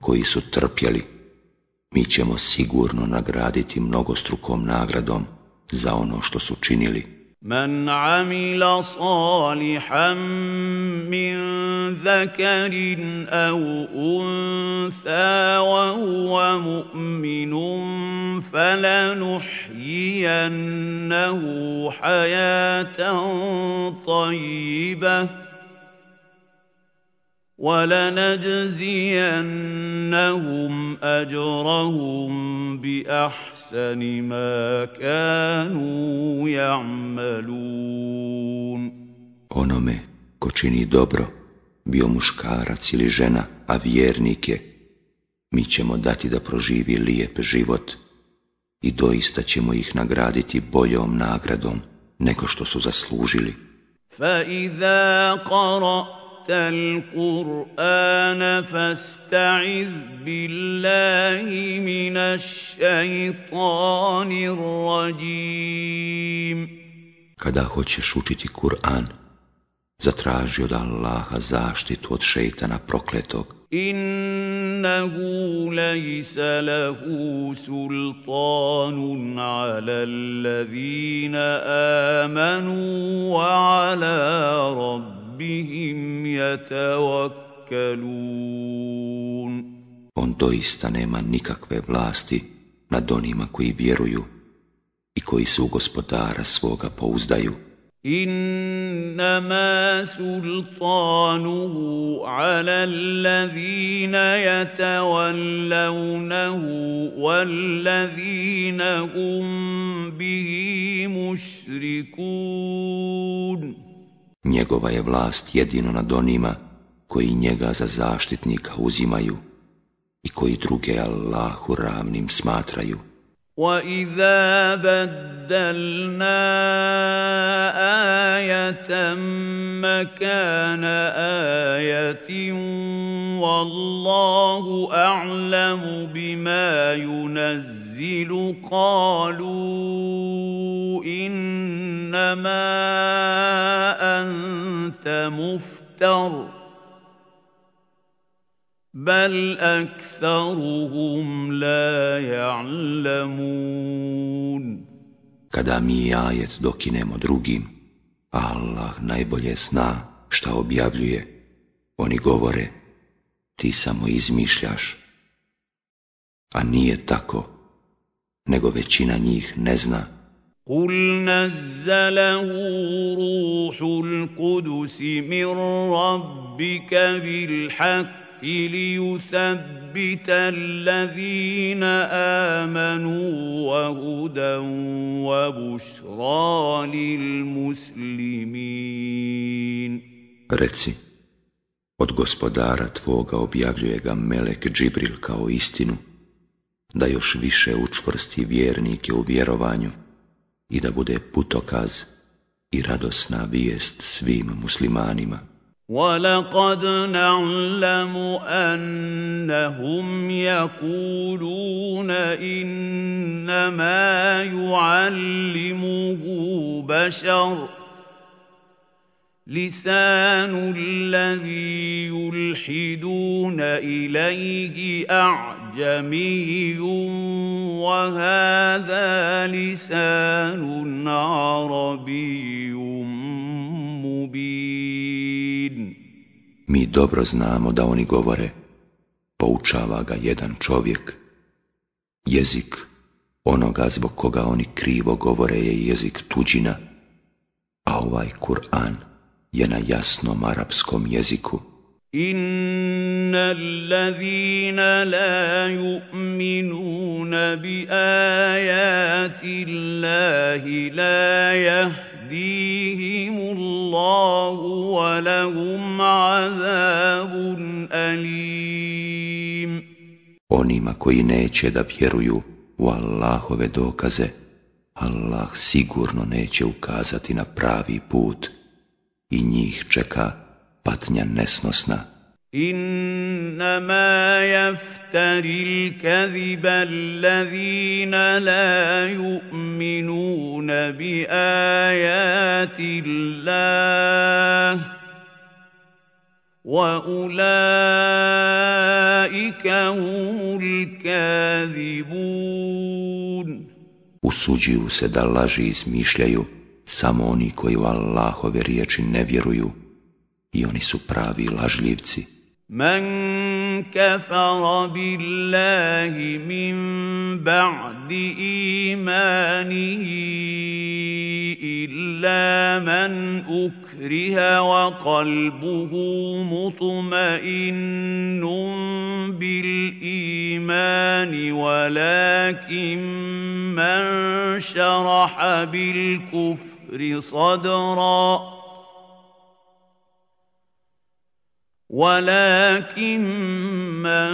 koji su trpjeli mi ćemo sigurno nagraditi mnogostrukom nagradom Za ono što su činili. من عمل صالحا من ذكر أو انثى وهو مؤمن فلنحيينه حياه طيبه ولنجزينهم اجرهم باحسن ما كانوا يعملون onome ko čini dobro bio muškarac ili žena a vjernik je mi ćemo dati da proživi lijep život i doista ćemo ih nagraditi boljom nagradom nego što su zaslužili فإذا قرأ القرآن فاستعذ بالله من الشيطان الرجيم Kada hoćeš učiti Kur'an, zatraži od Allaha zaštitu od šeitana prokletog. Innahu lejsa lahu sultanun ala allazina amanu wa ala rabbi ربهم يتوكلون On doista nema nikakve vlasti nad onima koji vjeruju i koji su u gospodara svoga pouzdaju. إنما سلطانه على الذين يتولونه والذين هم به مشركون Njegova je vlast jedino nad onima koji njega za zaštitnika uzimaju i koji druge Allahu ravnim smatraju. وَإِذَا بَدَّلْنَا آيَةً مَكَانَ آيَةٍ وَاللَّهُ أَعْلَمُ بِمَا يُنَزِّلُ قَالُوا إِنَّمَا مفتر بل أكثرهم لا يعلمون Kada mi ajet dokinemo drugim, Allah najbolje zna šta objavljuje. Oni govore, ti samo izmišljaš. A nije tako, nego većina njih ne zna. قل نزله روح القدس من ربك بالحق ليثبت الذين آمنوا وهدى وبشرى للمسلمين Reci, od gospodara tvoga objavljuje ga Melek Džibril kao istinu, da još više učvrsti vjernike u vjerovanju I da bude putokaz i radosna vijest svim muslimanima. وَلَقَدْ نَعْلَمُ أَنَّهُمْ يَقُولُونَ إِنَّمَا يُعَلِّمُهُ بَشَرٌ لسان الذي يلحدون إليه أعجمي وهذا لسان عربي مبين Mi dobro znamo da oni govore, poučava ga jedan čovjek. Jezik onoga zbog koga oni krivo govore je jezik tuđina, a ovaj Kur'an je na jasnom arapskom jeziku. إن الذين لا يؤمنون بآيات الله لا يهديهم الله ولهم عذاب أليم Onima koji neće da vjeruju u Allahove dokaze, Allah sigurno neće ukazati na pravi put i njih čeka patnja nesnosna. إنما يفتري الكذب الذين لا يؤمنون بآيات الله وأولئك هم الكاذبون Usuđuju se da laži izmišljaju samo oni koji u Allahove riječi ne vjeruju i oni su pravi lažljivci. من كفر بالله من بعد إيمانه إلا من أكره وقلبه مطمئن بالإيمان ولكن من شرح بالكفر صدراً. ولكن من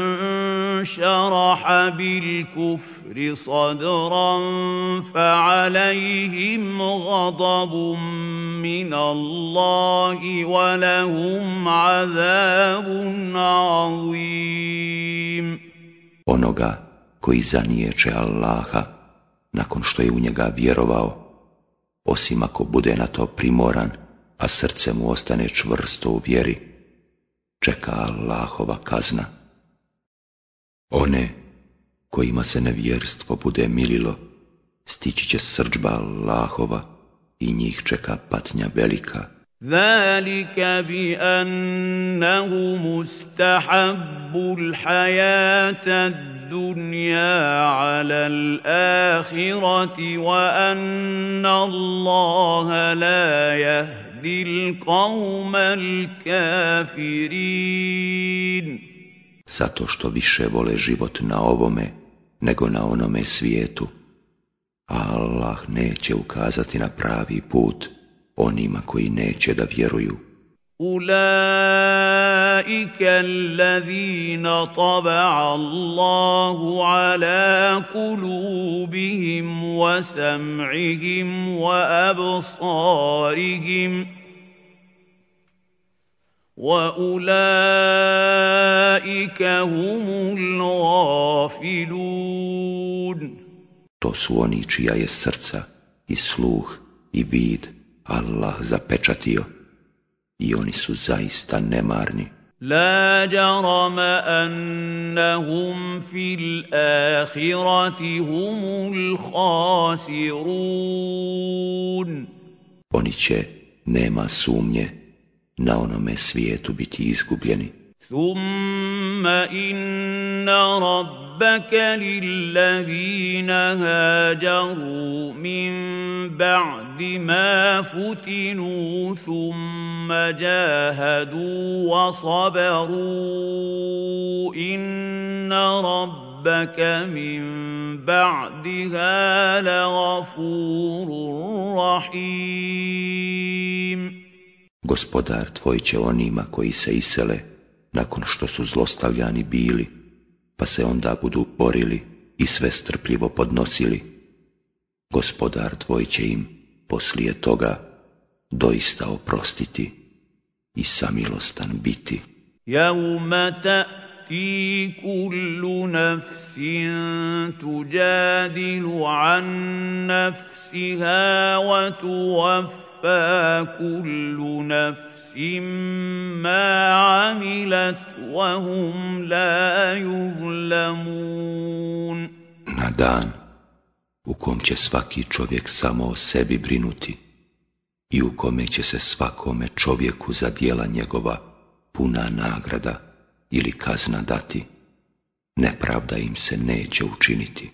شرح بالكفر صدرا فعليهم غضب من الله ولهم عذاب عظيم. Onoga koji zaniječe Allaha nakon što je u njega vjerovao, osim ako bude na to primoran, a srce mu ostane čvrsto u vjeri, čeka Allahova kazna. One kojima se nevjerstvo bude mililo, stići će srđba Allahova i njih čeka patnja velika. ذلك بأنه مستحب الحياة الدنيا على الآخرة وأن الله لا يهدي القوم الكافرين Zato što više vole život na ovome nego na onome svijetu. Allah neće ukazati na pravi put onima koji neće da vjeruju. أولئك الذين طبع الله على قلوبهم وسمعهم وأبصارهم وأولئك هم الغافلون To su oni čija je srca i sluh i vid. Allah zapečatio i oni su zaista nemarni. لا جرم أنهم في الآخرة هم الخاسرون Oni će, nema sumnje, na onome svijetu biti izgubljeni. ثم إن ربك للذين هاجروا من بعد ما فتنوا ثم جاهدوا وصبروا إن ربك من بعدها لغفور رحيم. Gospodar tvoj će onima koji se isele nakon što su zlostavljani bili, pa se onda budu borili i sve strpljivo podnosili. Gospodar tvoj će im poslije toga doista oprostiti i samilostan biti. يوم تأتي كل نفس تجادل عن نفسها وتوفى كل نفس ما عملت وهم لا يظلمون Na dan u kom će svaki čovjek samo o sebi brinuti i u kome će se svakome čovjeku za djela njegova puna nagrada ili kazna dati, nepravda im se neće učiniti.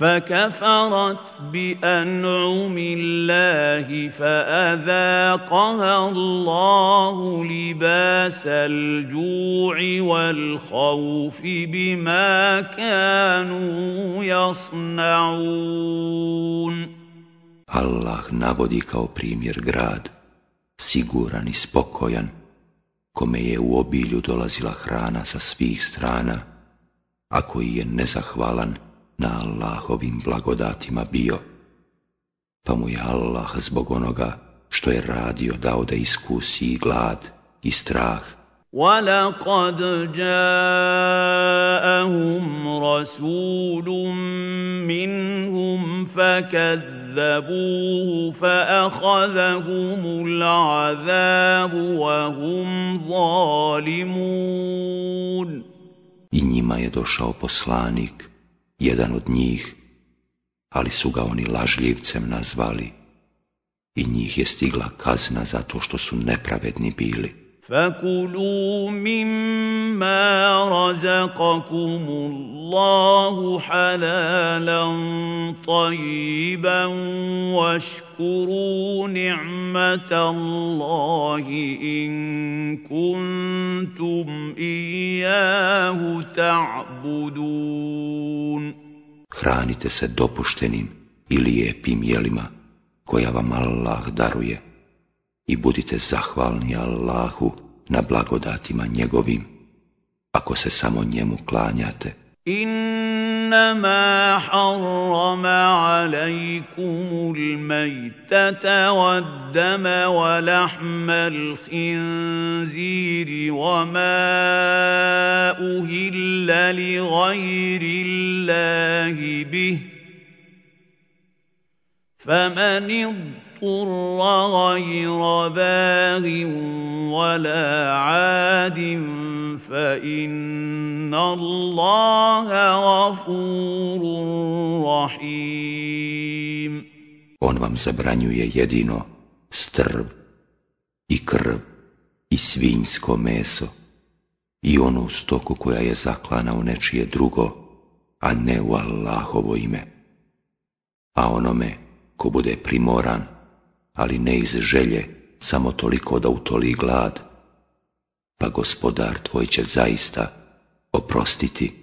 فكفرت بأنعم الله فأذاقها الله لباس الجوع والخوف بما كانوا يصنعون Allah navodi kao primjer grad, siguran i spokojan, kome je u obilju dolazila hrana sa svih strana, a koji je nezahvalan na Allahovim blagodatima bio, pa mu je Allah zbog onoga što je radio dao da iskusi i glad i strah. ولقد جاءهم رسول منهم فكذبوه فأخذهم العذاب وهم ظالمون I njima je došao poslanik, jedan od njih, ali su ga oni lažljivcem nazvali i njih je stigla kazna zato što su nepravedni bili. فكلوا مما رزقكم الله حلالا طيبا واشكروا نعمة الله إن كنتم إياه تعبدون Hranite se dopuštenim i lijepim jelima koja vam Allah daruje i budite zahvalni Allahu na blagodatima njegovim, ako se samo njemu klanjate. إنما حرم عليكم الميتة والدم ولحم الخنزير وما أهل لغير الله به فمن اضطر غير باغ ولا عاد فإن الله غفور رحيم On vam zabranjuje jedino strv i krv i svinjsko meso i onu stoku koja je zaklana u nečije drugo, a ne u Allahovo ime. A onome ko bude primoran, ali ne iz želje, samo toliko da utoli glad, pa gospodar tvoj će zaista oprostiti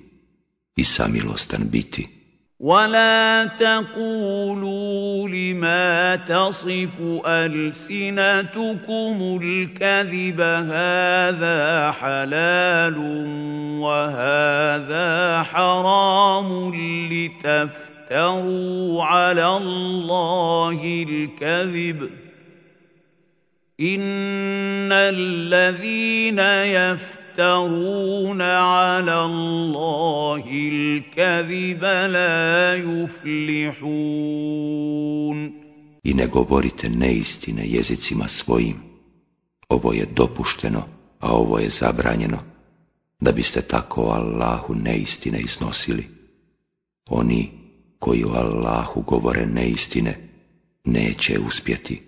i samilostan biti. ولا تقولوا لما تصف ألسنتكم الكذب هذا حلال وهذا حرام لتفتروا على الله الكذب إن الذين يفترون يفترون على الله الكذب لا يفلحون I ne govorite neistine jezicima svojim. Ovo je dopušteno, a ovo je zabranjeno, da biste tako Allahu neistine iznosili. Oni koji o Allahu govore neistine, neće uspjeti.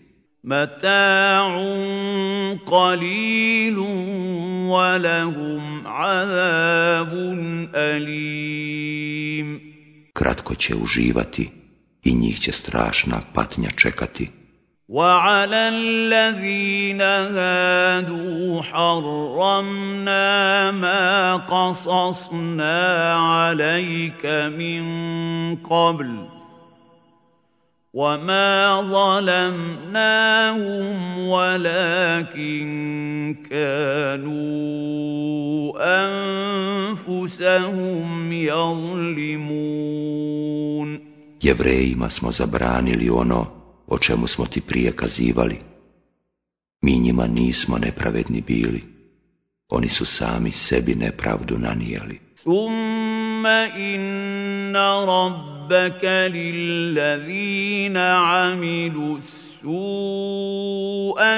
Kratko će uživati i njih će strašna patnja čekati. وعلى الذين هادوا حرمنا ما قصصنا عليك من قبل وما ظلمناهم ولكن كانوا أنفسهم يظلمون. Jevrejima smo zabranili ono o čemu smo ti prije kazivali. Mi njima nismo nepravedni bili. Oni su sami sebi nepravdu nanijeli. Thumma inna ربك للذين عملوا السوء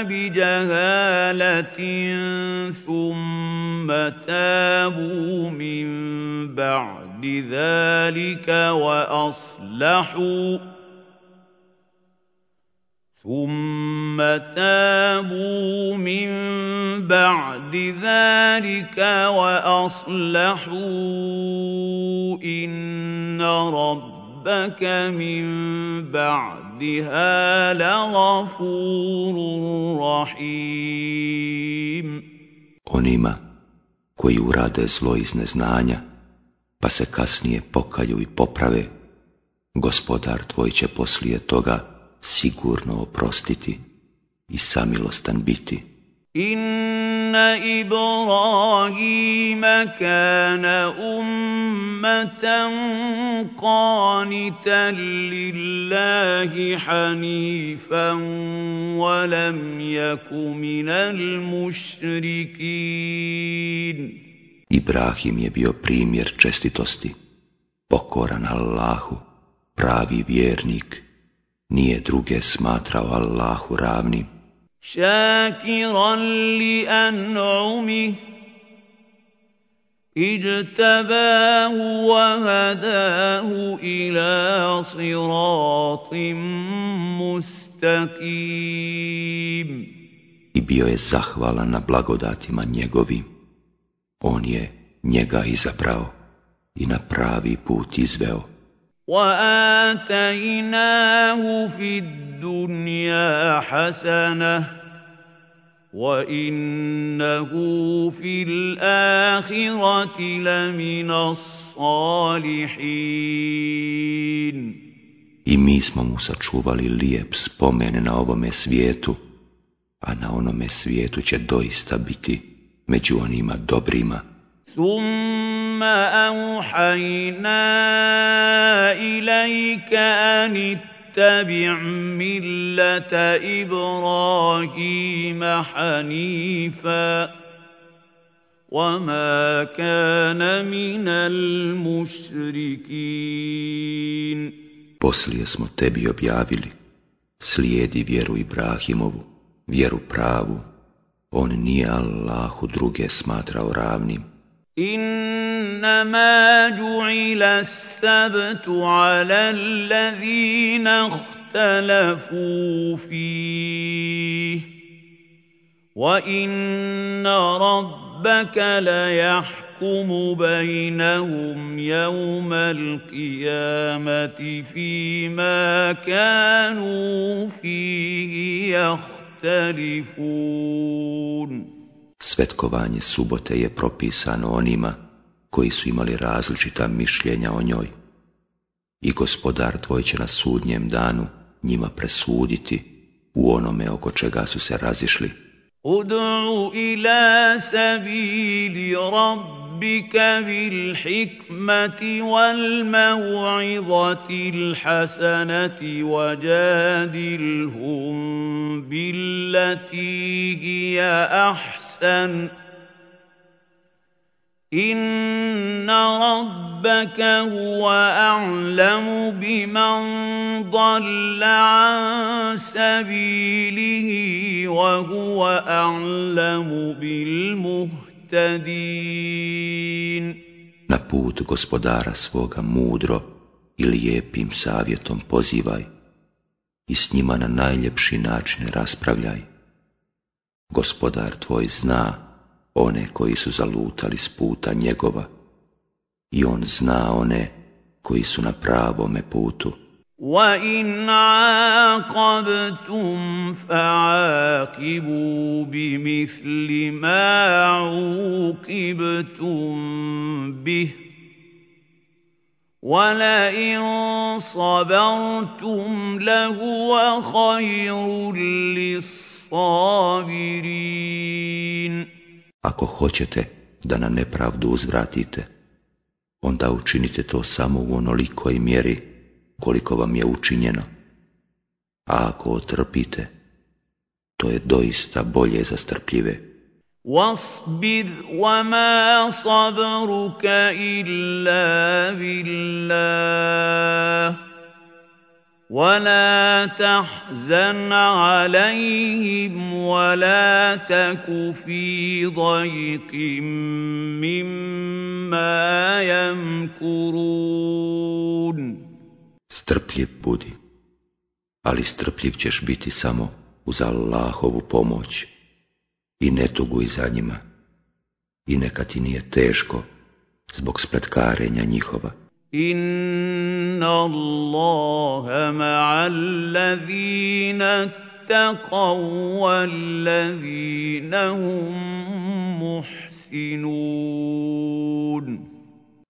بجهالة ثم تابوا من بعد ذلك وأصلحوا ثم تابوا من بعد ذلك وأصلحوا إن رب ربك من بعدها لغفور رحيم Onima koji urade zlo iz neznanja, pa se kasnije pokaju i poprave, gospodar tvoj će poslije toga sigurno oprostiti i samilostan biti. Inna Ibrahima kana ummatan qanitan lillahi hanifan wa lam yaku minal mušrikin. Ibrahim je bio primjer čestitosti, pokoran Allahu, pravi vjernik, nije druge smatrao Allahu ravnim. شاكرا لأنعمه اجتباه وهداه إلى صراط مستقيم I bio je zahvalan na blagodatima njegovim. On je njega izabrao i na pravi put izveo. وآتيناه في الدنيا حسنة وإنه في الآخرة لمن الصالحين I mi smo mu sačuvali lijep spomen na ovome svijetu, a na onome svijetu će doista biti među onima dobrima. ثم أوحينا إليك أن اتبع ملة إبراهيم حنيفا وما كان من المشركين Poslije smo tebi objavili, slijedi vjeru Ibrahimovu, vjeru pravu, on nije Allahu druge smatrao ravnim. إنما جعل السبت على الذين اختلفوا فيه وإن ربك ليحكم بينهم يوم القيامة فيما كانوا فيه يختلفون Svetkovanje subote je propisano onima koji su imali različita mišljenja o njoj. I gospodar tvoj će na sudnjem danu njima presuditi u onome oko čega su se razišli. Ud'u ila sabili rabbika bil hikmati wal maw'izati al hasanati wajadilhum rabbaka huwa a'lamu biman dalla an sabilihi wa huwa a'lamu bil muhtadin. Na put gospodara svoga mudro i lijepim savjetom pozivaj i s njima na najljepši način raspravljaj Gospodar tvoj zna one koji su zalutali s puta njegova i on zna one koji su na pravome putu. وَإِنْ عَاقَبْتُمْ فَعَاقِبُوا بِمِثْلِ مَا عُوقِبْتُمْ بِهِ وَلَئِنْ صَبَرْتُمْ لَهُوَ خَيْرٌ لِلصَّابِرِينَ Ako hoćete da na nepravdu uzvratite, onda učinite to samo u onolikoj mjeri koliko vam je učinjeno. A ako otrpite, to je doista bolje za strpljive. واصبر وما صبرك إلا بالله ولا تحزن عليهم ولا تك في ضيق مما يمكرون Strpljiv budi, ali strpljiv ćeš biti samo uz Allahovu pomoć i ne tuguj za njima i neka ti nije teško zbog spletkarenja njihova. إن الله مع الذين اتقوا والذين هم محسنون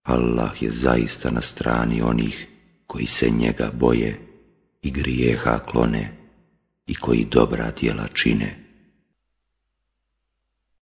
Allah je zaista na strani onih koji se njega boje i grijeha klone i koji dobra djela čine.